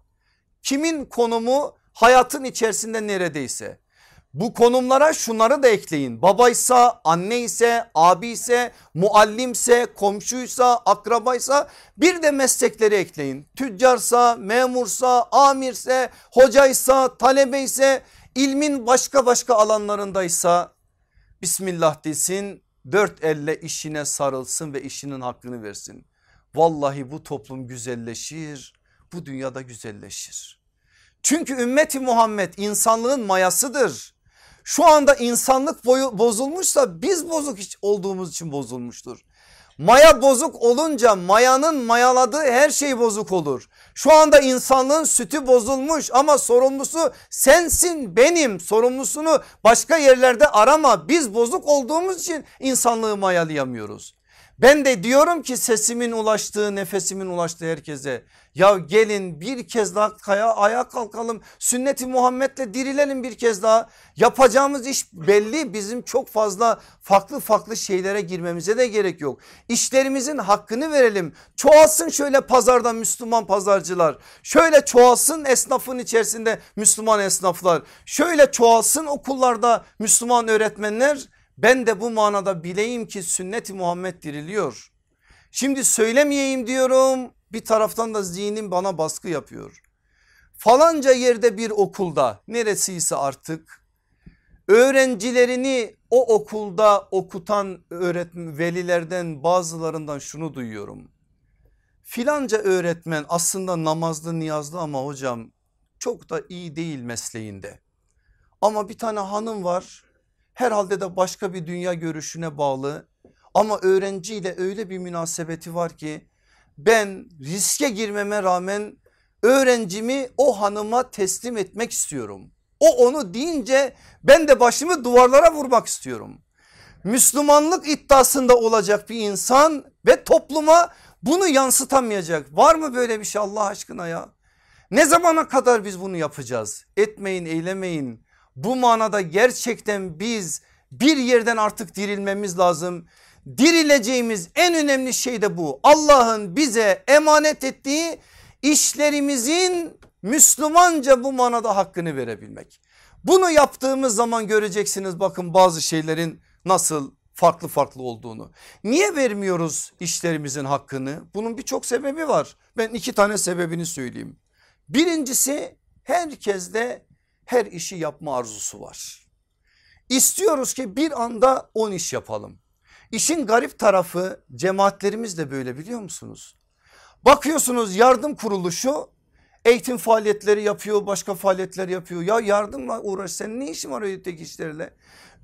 kimin konumu hayatın içerisinde neredeyse Bu konumlara şunları da ekleyin. Babaysa, anne ise, muallimse, komşuysa, akrabaysa bir de meslekleri ekleyin. Tüccarsa, memursa, amirse, hocaysa, talebeyse, ilmin başka başka alanlarındaysa Bismillah desin dört elle işine sarılsın ve işinin hakkını versin. Vallahi bu toplum güzelleşir bu dünyada güzelleşir. Çünkü ümmeti Muhammed insanlığın mayasıdır. Şu anda insanlık boyu bozulmuşsa biz bozuk olduğumuz için bozulmuştur. Maya bozuk olunca mayanın mayaladığı her şey bozuk olur. Şu anda insanlığın sütü bozulmuş ama sorumlusu sensin benim sorumlusunu başka yerlerde arama. Biz bozuk olduğumuz için insanlığı mayalayamıyoruz. Ben de diyorum ki sesimin ulaştığı nefesimin ulaştığı herkese ya gelin bir kez daha kaya, ayağa kalkalım sünneti Muhammed'le dirilelim bir kez daha. Yapacağımız iş belli bizim çok fazla farklı farklı şeylere girmemize de gerek yok. İşlerimizin hakkını verelim. Çoğalsın şöyle pazarda Müslüman pazarcılar. Şöyle çoğalsın esnafın içerisinde Müslüman esnaflar. Şöyle çoğalsın okullarda Müslüman öğretmenler ben de bu manada bileyim ki sünnet-i Muhammed diriliyor. Şimdi söylemeyeyim diyorum bir taraftan da zihnim bana baskı yapıyor. Falanca yerde bir okulda neresiyse artık öğrencilerini o okulda okutan öğretmen velilerden bazılarından şunu duyuyorum. Filanca öğretmen aslında namazlı niyazlı ama hocam çok da iyi değil mesleğinde. Ama bir tane hanım var herhalde de başka bir dünya görüşüne bağlı ama öğrenciyle öyle bir münasebeti var ki ben riske girmeme rağmen öğrencimi o hanıma teslim etmek istiyorum. O onu deyince ben de başımı duvarlara vurmak istiyorum. Müslümanlık iddiasında olacak bir insan ve topluma bunu yansıtamayacak. Var mı böyle bir şey Allah aşkına ya? Ne zamana kadar biz bunu yapacağız? Etmeyin eylemeyin. Bu manada gerçekten biz bir yerden artık dirilmemiz lazım. Dirileceğimiz en önemli şey de bu. Allah'ın bize emanet ettiği işlerimizin Müslümanca bu manada hakkını verebilmek. Bunu yaptığımız zaman göreceksiniz bakın bazı şeylerin nasıl farklı farklı olduğunu. Niye vermiyoruz işlerimizin hakkını? Bunun birçok sebebi var. Ben iki tane sebebini söyleyeyim. Birincisi herkeste her işi yapma arzusu var. İstiyoruz ki bir anda on iş yapalım. İşin garip tarafı cemaatlerimiz de böyle biliyor musunuz? Bakıyorsunuz yardım kuruluşu eğitim faaliyetleri yapıyor başka faaliyetler yapıyor. Ya yardımla uğraş sen ne işin var öteki işlerle?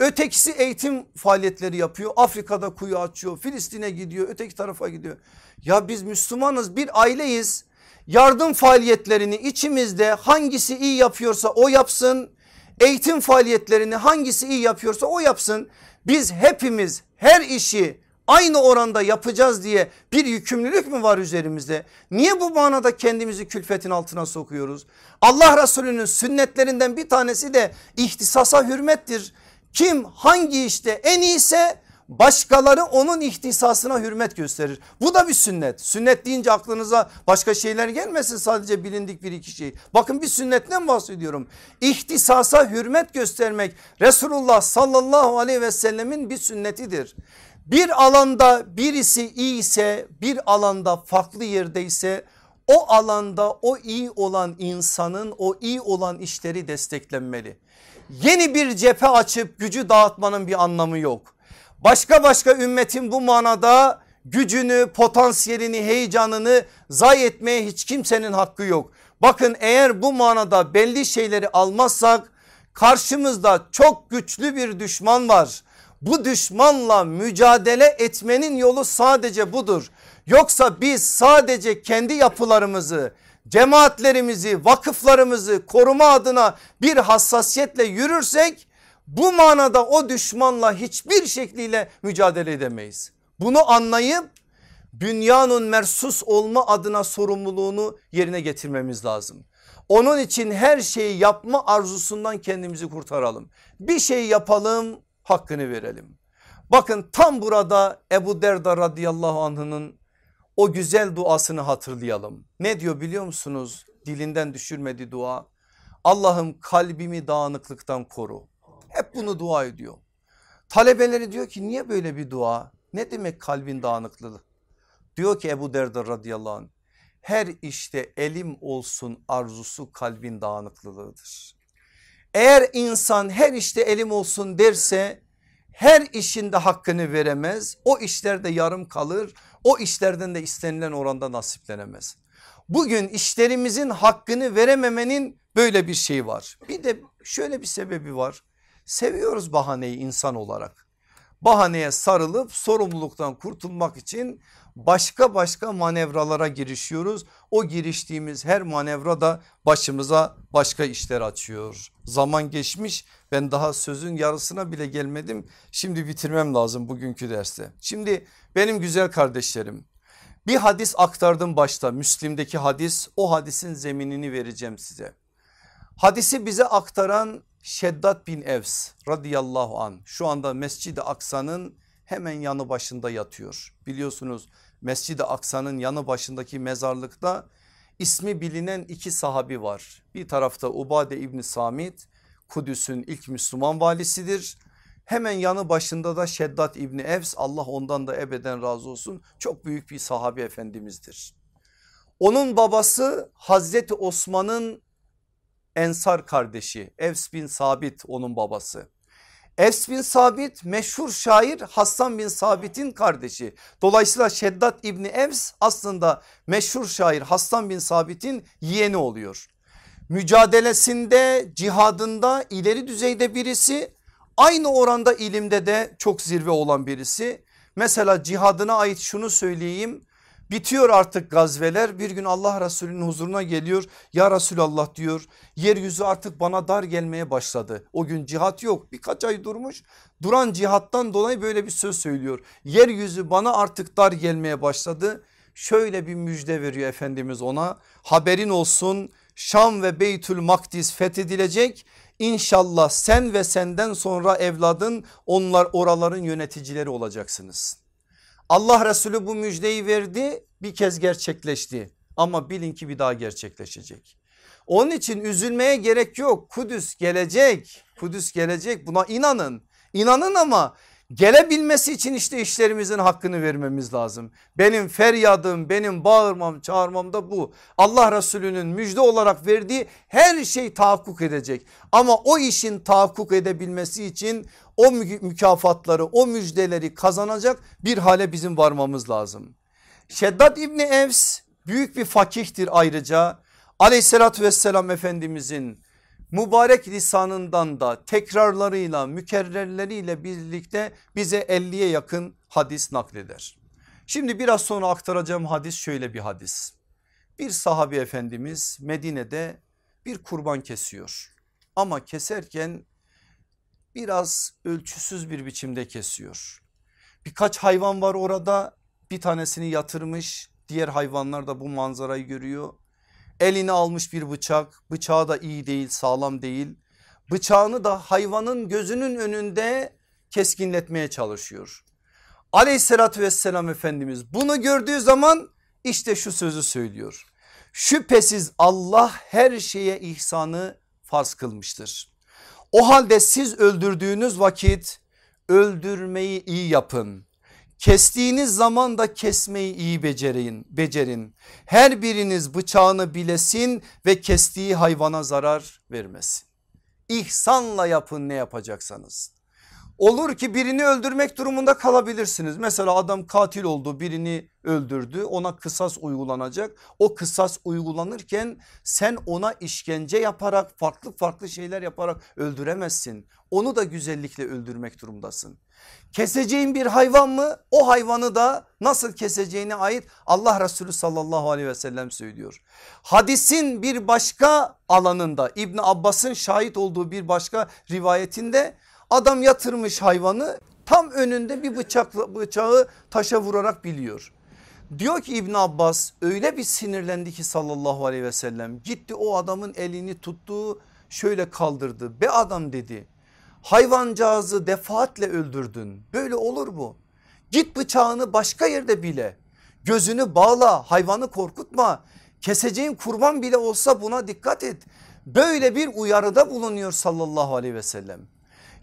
Ötekisi eğitim faaliyetleri yapıyor. Afrika'da kuyu açıyor. Filistin'e gidiyor. Öteki tarafa gidiyor. Ya biz Müslümanız bir aileyiz. Yardım faaliyetlerini içimizde hangisi iyi yapıyorsa o yapsın. Eğitim faaliyetlerini hangisi iyi yapıyorsa o yapsın. Biz hepimiz her işi aynı oranda yapacağız diye bir yükümlülük mü var üzerimizde? Niye bu manada kendimizi külfetin altına sokuyoruz? Allah Resulü'nün sünnetlerinden bir tanesi de ihtisasa hürmettir. Kim hangi işte en iyiyse başkaları onun ihtisasına hürmet gösterir. Bu da bir sünnet. Sünnet deyince aklınıza başka şeyler gelmesin sadece bilindik bir iki şey. Bakın bir sünnetten bahsediyorum. İhtisasa hürmet göstermek Resulullah sallallahu aleyhi ve sellemin bir sünnetidir. Bir alanda birisi iyi ise bir alanda farklı yerdeyse o alanda o iyi olan insanın o iyi olan işleri desteklenmeli. Yeni bir cephe açıp gücü dağıtmanın bir anlamı yok. Başka başka ümmetin bu manada gücünü, potansiyelini, heyecanını zayi etmeye hiç kimsenin hakkı yok. Bakın eğer bu manada belli şeyleri almazsak karşımızda çok güçlü bir düşman var. Bu düşmanla mücadele etmenin yolu sadece budur. Yoksa biz sadece kendi yapılarımızı, cemaatlerimizi, vakıflarımızı koruma adına bir hassasiyetle yürürsek bu manada o düşmanla hiçbir şekliyle mücadele edemeyiz. Bunu anlayıp dünyanın mersus olma adına sorumluluğunu yerine getirmemiz lazım. Onun için her şeyi yapma arzusundan kendimizi kurtaralım. Bir şey yapalım hakkını verelim. Bakın tam burada Ebu Derda radıyallahu anh'ın o güzel duasını hatırlayalım. Ne diyor biliyor musunuz? Dilinden düşürmedi dua. Allah'ım kalbimi dağınıklıktan koru. Hep bunu dua ediyor. Talebeleri diyor ki niye böyle bir dua? Ne demek kalbin dağınıklığı? Diyor ki Ebu Derda radıyallahu anh her işte elim olsun arzusu kalbin dağınıklığıdır. Eğer insan her işte elim olsun derse her işinde hakkını veremez. O işlerde yarım kalır. O işlerden de istenilen oranda nasiplenemez. Bugün işlerimizin hakkını verememenin böyle bir şey var. Bir de şöyle bir sebebi var. Seviyoruz bahaneyi insan olarak. Bahaneye sarılıp sorumluluktan kurtulmak için başka başka manevralara girişiyoruz. O giriştiğimiz her manevra da başımıza başka işler açıyor. Zaman geçmiş ben daha sözün yarısına bile gelmedim. Şimdi bitirmem lazım bugünkü derste. Şimdi benim güzel kardeşlerim bir hadis aktardım başta Müslim'deki hadis o hadisin zeminini vereceğim size. Hadisi bize aktaran Şeddat bin Evs radıyallahu an şu anda Mescid-i Aksa'nın hemen yanı başında yatıyor. Biliyorsunuz Mescid-i Aksa'nın yanı başındaki mezarlıkta ismi bilinen iki sahabi var. Bir tarafta Ubade İbni Samit Kudüs'ün ilk Müslüman valisidir. Hemen yanı başında da Şeddat İbni Evs Allah ondan da ebeden razı olsun çok büyük bir sahabi efendimizdir. Onun babası Hazreti Osman'ın Ensar kardeşi Evs bin Sabit onun babası. Evs bin Sabit meşhur şair Hassan bin Sabit'in kardeşi. Dolayısıyla Şeddat İbni Evs aslında meşhur şair Hassan bin Sabit'in yeğeni oluyor. Mücadelesinde cihadında ileri düzeyde birisi aynı oranda ilimde de çok zirve olan birisi. Mesela cihadına ait şunu söyleyeyim Bitiyor artık gazveler bir gün Allah Resulü'nün huzuruna geliyor. Ya Resulallah diyor yeryüzü artık bana dar gelmeye başladı. O gün cihat yok birkaç ay durmuş. Duran cihattan dolayı böyle bir söz söylüyor. Yeryüzü bana artık dar gelmeye başladı. Şöyle bir müjde veriyor Efendimiz ona. Haberin olsun Şam ve Beytül Makdis fethedilecek. İnşallah sen ve senden sonra evladın onlar oraların yöneticileri olacaksınız. Allah Resulü bu müjdeyi verdi bir kez gerçekleşti. Ama bilin ki bir daha gerçekleşecek. Onun için üzülmeye gerek yok. Kudüs gelecek Kudüs gelecek. Buna inanın. İnanın ama gelebilmesi için işte işlerimizin hakkını vermemiz lazım. Benim feryadım benim bağırmam çağırmam da bu. Allah Resulü'nün müjde olarak verdiği her şey tahakkuk edecek. Ama o işin tahakkuk edebilmesi için o mükafatları o müjdeleri kazanacak bir hale bizim varmamız lazım. Şeddat İbni Evs büyük bir fakihtir ayrıca aleyhissalatü vesselam efendimizin mübarek lisanından da tekrarlarıyla mükerrerleriyle birlikte bize 50'ye yakın hadis nakleder. Şimdi biraz sonra aktaracağım hadis şöyle bir hadis. Bir sahabi efendimiz Medine'de bir kurban kesiyor ama keserken biraz ölçüsüz bir biçimde kesiyor. Birkaç hayvan var orada bir tanesini yatırmış diğer hayvanlar da bu manzarayı görüyor. Eline almış bir bıçak bıçağı da iyi değil sağlam değil. Bıçağını da hayvanın gözünün önünde keskinletmeye çalışıyor. Aleyhissalatü vesselam Efendimiz bunu gördüğü zaman işte şu sözü söylüyor. Şüphesiz Allah her şeye ihsanı farz kılmıştır. O halde siz öldürdüğünüz vakit öldürmeyi iyi yapın. Kestiğiniz zaman da kesmeyi iyi becerin, becerin. Her biriniz bıçağını bilesin ve kestiği hayvana zarar vermesin. İhsanla yapın ne yapacaksanız. Olur ki birini öldürmek durumunda kalabilirsiniz. Mesela adam katil oldu birini öldürdü ona kısas uygulanacak. O kısas uygulanırken sen ona işkence yaparak farklı farklı şeyler yaparak öldüremezsin. Onu da güzellikle öldürmek durumdasın. Keseceğin bir hayvan mı o hayvanı da nasıl keseceğine ait Allah Resulü sallallahu aleyhi ve sellem söylüyor. Hadisin bir başka alanında İbni Abbas'ın şahit olduğu bir başka rivayetinde Adam yatırmış hayvanı tam önünde bir bıçakla, bıçağı taşa vurarak biliyor. Diyor ki İbn Abbas öyle bir sinirlendi ki sallallahu aleyhi ve sellem gitti o adamın elini tuttu şöyle kaldırdı. Be adam dedi hayvancağızı defaatle öldürdün böyle olur mu? Git bıçağını başka yerde bile gözünü bağla hayvanı korkutma keseceğin kurban bile olsa buna dikkat et. Böyle bir uyarıda bulunuyor sallallahu aleyhi ve sellem.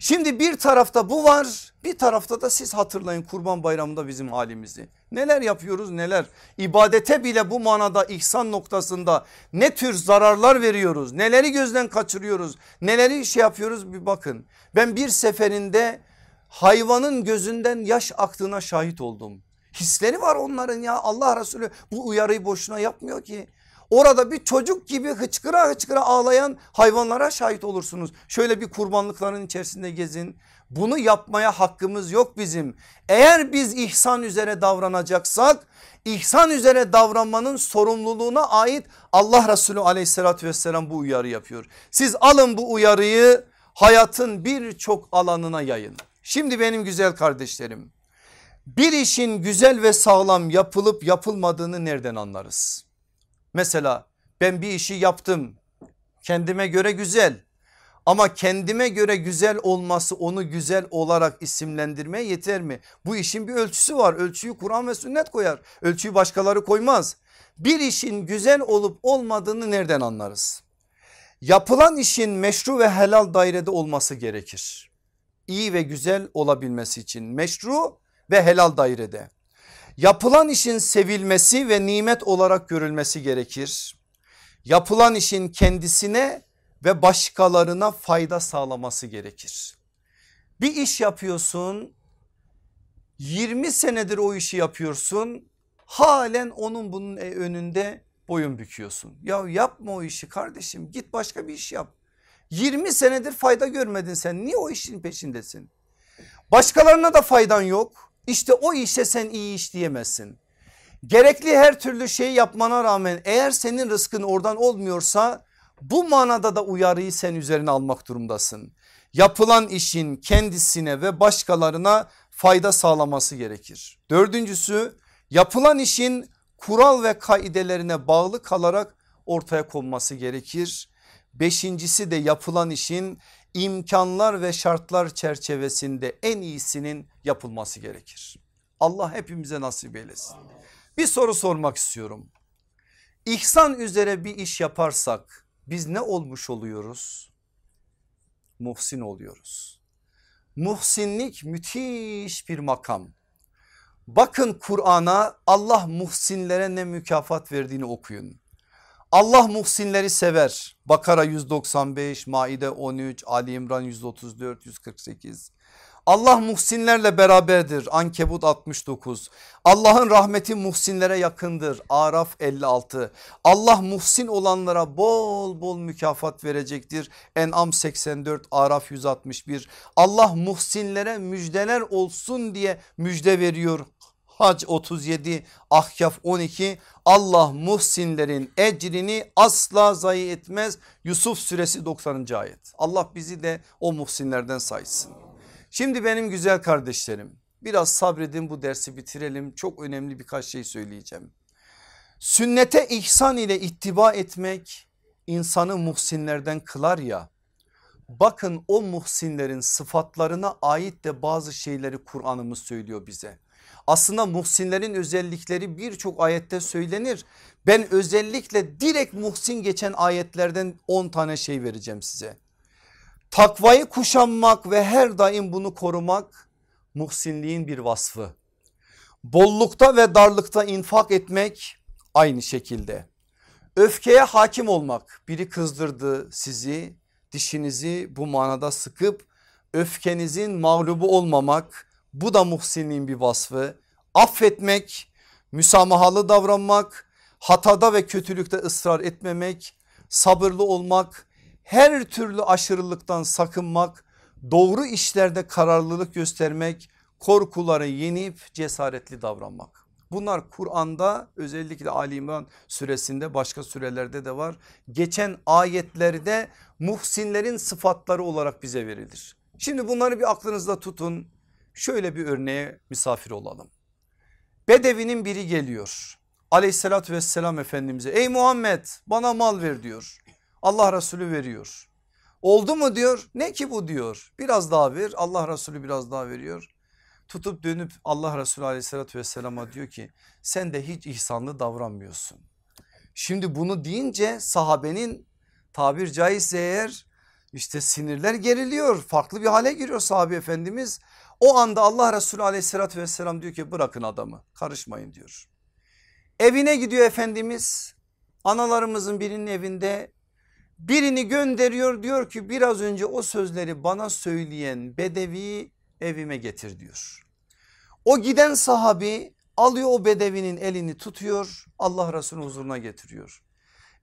Şimdi bir tarafta bu var bir tarafta da siz hatırlayın kurban bayramında bizim halimizi. Neler yapıyoruz neler ibadete bile bu manada ihsan noktasında ne tür zararlar veriyoruz neleri gözden kaçırıyoruz neleri şey yapıyoruz bir bakın. Ben bir seferinde hayvanın gözünden yaş aktığına şahit oldum. Hisleri var onların ya Allah Resulü bu uyarıyı boşuna yapmıyor ki. Orada bir çocuk gibi hıçkıra hıçkıra ağlayan hayvanlara şahit olursunuz. Şöyle bir kurbanlıkların içerisinde gezin. Bunu yapmaya hakkımız yok bizim. Eğer biz ihsan üzere davranacaksak ihsan üzere davranmanın sorumluluğuna ait Allah Resulü aleyhissalatü vesselam bu uyarı yapıyor. Siz alın bu uyarıyı hayatın birçok alanına yayın. Şimdi benim güzel kardeşlerim bir işin güzel ve sağlam yapılıp yapılmadığını nereden anlarız? Mesela ben bir işi yaptım kendime göre güzel ama kendime göre güzel olması onu güzel olarak isimlendirmeye yeter mi? Bu işin bir ölçüsü var ölçüyü Kur'an ve sünnet koyar ölçüyü başkaları koymaz. Bir işin güzel olup olmadığını nereden anlarız? Yapılan işin meşru ve helal dairede olması gerekir. İyi ve güzel olabilmesi için meşru ve helal dairede. Yapılan işin sevilmesi ve nimet olarak görülmesi gerekir. Yapılan işin kendisine ve başkalarına fayda sağlaması gerekir. Bir iş yapıyorsun 20 senedir o işi yapıyorsun halen onun bunun e, önünde boyun büküyorsun. Ya yapma o işi kardeşim git başka bir iş yap. 20 senedir fayda görmedin sen niye o işin peşindesin? Başkalarına da faydan yok. İşte o işe sen iyi iş diyemezsin. Gerekli her türlü şeyi yapmana rağmen eğer senin rızkın oradan olmuyorsa bu manada da uyarıyı sen üzerine almak durumdasın. Yapılan işin kendisine ve başkalarına fayda sağlaması gerekir. Dördüncüsü yapılan işin kural ve kaidelerine bağlı kalarak ortaya konması gerekir. Beşincisi de yapılan işin imkanlar ve şartlar çerçevesinde en iyisinin yapılması gerekir. Allah hepimize nasip eylesin. Bir soru sormak istiyorum. İhsan üzere bir iş yaparsak biz ne olmuş oluyoruz? Muhsin oluyoruz. Muhsinlik müthiş bir makam. Bakın Kur'an'a Allah muhsinlere ne mükafat verdiğini okuyun. Allah muhsinleri sever. Bakara 195, Maide 13, Ali İmran 134, 148. Allah muhsinlerle beraberdir. Ankebut 69. Allah'ın rahmeti muhsinlere yakındır. Araf 56. Allah muhsin olanlara bol bol mükafat verecektir. En'am 84, Araf 161. Allah muhsinlere müjdeler olsun diye müjde veriyor. Hac 37 Ahkaf 12 Allah muhsinlerin ecrini asla zayi etmez. Yusuf suresi 90. ayet. Allah bizi de o muhsinlerden saysın. Şimdi benim güzel kardeşlerim biraz sabredin bu dersi bitirelim. Çok önemli birkaç şey söyleyeceğim. Sünnete ihsan ile ittiba etmek insanı muhsinlerden kılar ya. Bakın o muhsinlerin sıfatlarına ait de bazı şeyleri Kur'an'ımız söylüyor bize. Aslında muhsinlerin özellikleri birçok ayette söylenir. Ben özellikle direkt muhsin geçen ayetlerden 10 tane şey vereceğim size. Takvayı kuşanmak ve her daim bunu korumak muhsinliğin bir vasfı. Bollukta ve darlıkta infak etmek aynı şekilde. Öfkeye hakim olmak biri kızdırdı sizi dişinizi bu manada sıkıp öfkenizin mağlubu olmamak bu da muhsinliğin bir vasfı. Affetmek, müsamahalı davranmak, hatada ve kötülükte ısrar etmemek, sabırlı olmak, her türlü aşırılıktan sakınmak, doğru işlerde kararlılık göstermek, korkuları yenip cesaretli davranmak. Bunlar Kur'an'da özellikle Ali İmran suresinde başka surelerde de var. Geçen ayetlerde muhsinlerin sıfatları olarak bize verilir. Şimdi bunları bir aklınızda tutun. Şöyle bir örneğe misafir olalım. Bedevinin biri geliyor. Aleyhissalatü vesselam Efendimiz'e ey Muhammed bana mal ver diyor. Allah Resulü veriyor. Oldu mu diyor ne ki bu diyor biraz daha ver Allah Resulü biraz daha veriyor. Tutup dönüp Allah Resulü aleyhissalatü vesselama diyor ki sen de hiç ihsanlı davranmıyorsun. Şimdi bunu deyince sahabenin tabir caizse eğer İşte sinirler geriliyor farklı bir hale giriyor sahabe efendimiz. O anda Allah Resulü aleyhissalatü vesselam diyor ki bırakın adamı karışmayın diyor. Evine gidiyor Efendimiz analarımızın birinin evinde birini gönderiyor diyor ki biraz önce o sözleri bana söyleyen bedevi evime getir diyor. O giden sahabi alıyor o bedevinin elini tutuyor Allah Resulü huzuruna getiriyor.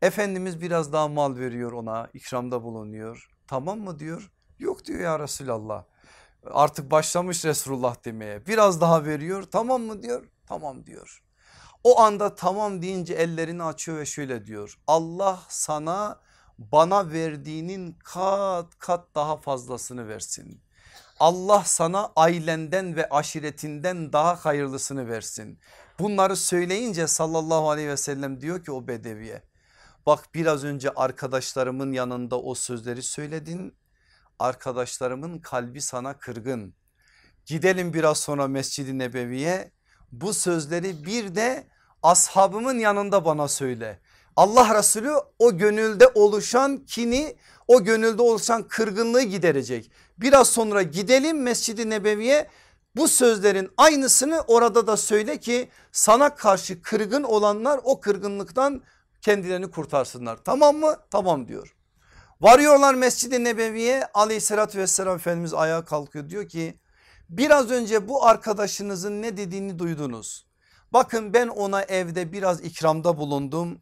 Efendimiz biraz daha mal veriyor ona ikramda bulunuyor. Tamam mı diyor. Yok diyor ya Resulallah. Artık başlamış Resulullah demeye. Biraz daha veriyor. Tamam mı diyor. Tamam diyor. O anda tamam deyince ellerini açıyor ve şöyle diyor. Allah sana bana verdiğinin kat kat daha fazlasını versin. Allah sana ailenden ve aşiretinden daha hayırlısını versin. Bunları söyleyince sallallahu aleyhi ve sellem diyor ki o bedeviye bak biraz önce arkadaşlarımın yanında o sözleri söyledin. Arkadaşlarımın kalbi sana kırgın. Gidelim biraz sonra Mescid-i Nebevi'ye bu sözleri bir de ashabımın yanında bana söyle. Allah Resulü o gönülde oluşan kini o gönülde oluşan kırgınlığı giderecek. Biraz sonra gidelim Mescid-i Nebevi'ye bu sözlerin aynısını orada da söyle ki sana karşı kırgın olanlar o kırgınlıktan kendilerini kurtarsınlar. Tamam mı? Tamam diyor. Varıyorlar Mescid-i Nebevi'ye aleyhissalatü vesselam Efendimiz ayağa kalkıyor diyor ki biraz önce bu arkadaşınızın ne dediğini duydunuz. Bakın ben ona evde biraz ikramda bulundum.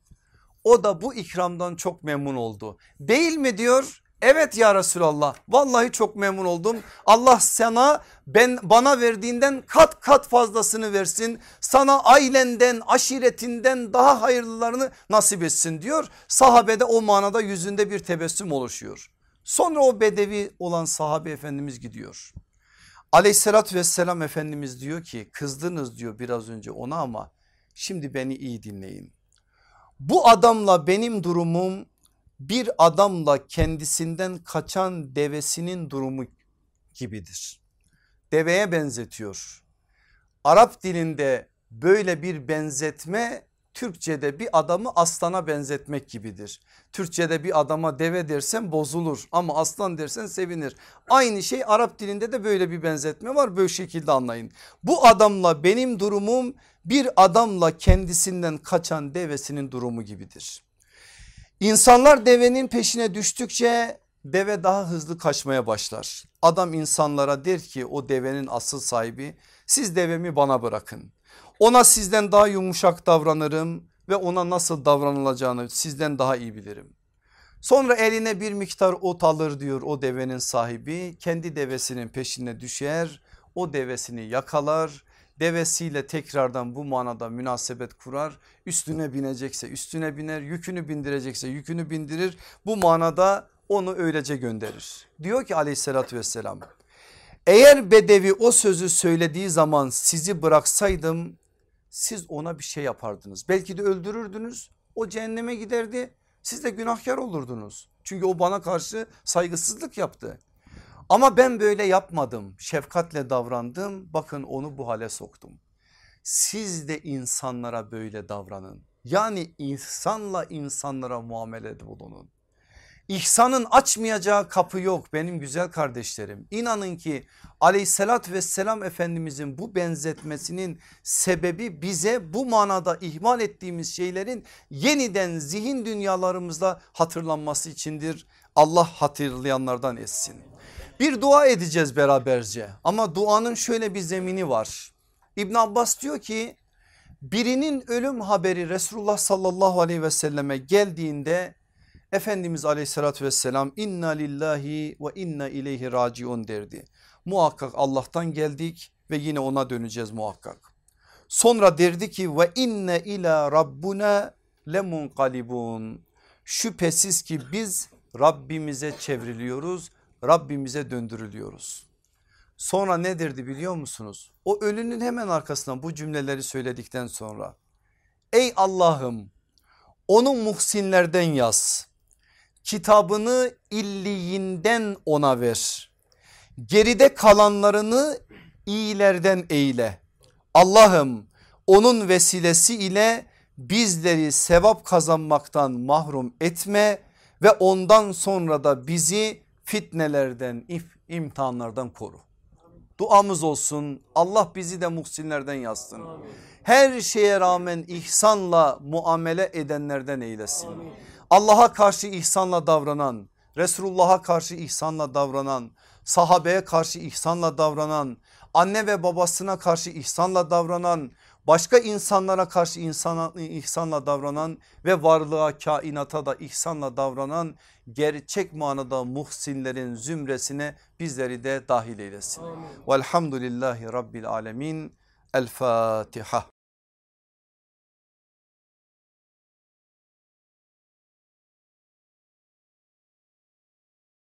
O da bu ikramdan çok memnun oldu. Değil mi diyor? Evet ya Resulallah vallahi çok memnun oldum. Allah sana ben bana verdiğinden kat kat fazlasını versin. Sana ailenden aşiretinden daha hayırlılarını nasip etsin diyor. Sahabede o manada yüzünde bir tebessüm oluşuyor. Sonra o bedevi olan sahabe efendimiz gidiyor. Aleyhissalatü vesselam Efendimiz diyor ki kızdınız diyor biraz önce ona ama şimdi beni iyi dinleyin. Bu adamla benim durumum bir adamla kendisinden kaçan devesinin durumu gibidir. Deveye benzetiyor. Arap dilinde böyle bir benzetme Türkçe'de bir adamı aslana benzetmek gibidir. Türkçe'de bir adama deve dersen bozulur ama aslan dersen sevinir. Aynı şey Arap dilinde de böyle bir benzetme var böyle şekilde anlayın. Bu adamla benim durumum bir adamla kendisinden kaçan devesinin durumu gibidir. İnsanlar devenin peşine düştükçe deve daha hızlı kaçmaya başlar. Adam insanlara der ki o devenin asıl sahibi siz devemi bana bırakın. Ona sizden daha yumuşak davranırım ve ona nasıl davranılacağını sizden daha iyi bilirim. Sonra eline bir miktar ot alır diyor o devenin sahibi kendi devesinin peşine düşer o devesini yakalar devesiyle tekrardan bu manada münasebet kurar üstüne binecekse üstüne biner yükünü bindirecekse yükünü bindirir bu manada onu öylece gönderir. Diyor ki aleyhissalatü vesselam eğer bedevi o sözü söylediği zaman sizi bıraksaydım siz ona bir şey yapardınız. Belki de öldürürdünüz o cehenneme giderdi siz de günahkar olurdunuz. Çünkü o bana karşı saygısızlık yaptı. Ama ben böyle yapmadım şefkatle davrandım bakın onu bu hale soktum. Siz de insanlara böyle davranın. Yani insanla insanlara muamelede bulunun. İhsanın açmayacağı kapı yok benim güzel kardeşlerim. İnanın ki aleyhissalat vesselam efendimizin bu benzetmesinin sebebi bize bu manada ihmal ettiğimiz şeylerin yeniden zihin dünyalarımızda hatırlanması içindir. Allah hatırlayanlardan etsin. Bir dua edeceğiz beraberce ama duanın şöyle bir zemini var. İbn Abbas diyor ki birinin ölüm haberi Resulullah sallallahu aleyhi ve selleme geldiğinde Efendimiz aleyhissalatü vesselam inna lillahi ve inna ileyhi raciun derdi. Muhakkak Allah'tan geldik ve yine ona döneceğiz muhakkak. Sonra derdi ki ve inne ila rabbuna lemunqalibun. Şüphesiz ki biz Rabbimize çevriliyoruz, Rabbimize döndürülüyoruz. Sonra ne derdi biliyor musunuz? O ölünün hemen arkasından bu cümleleri söyledikten sonra. Ey Allah'ım onu muhsinlerden yaz kitabını illiyinden ona ver. Geride kalanlarını iyilerden eyle. Allah'ım onun vesilesi ile bizleri sevap kazanmaktan mahrum etme ve ondan sonra da bizi fitnelerden, if- imtihanlardan koru. Duamız olsun Allah bizi de muhsinlerden yazsın. Her şeye rağmen ihsanla muamele edenlerden eylesin. Allah'a karşı ihsanla davranan, Resulullah'a karşı ihsanla davranan, sahabeye karşı ihsanla davranan, anne ve babasına karşı ihsanla davranan, başka insanlara karşı insana, ihsanla davranan ve varlığa kainata da ihsanla davranan gerçek manada muhsinlerin zümresine bizleri de dahil eylesin. Velhamdülillahi Rabbil Alemin. El Fatiha.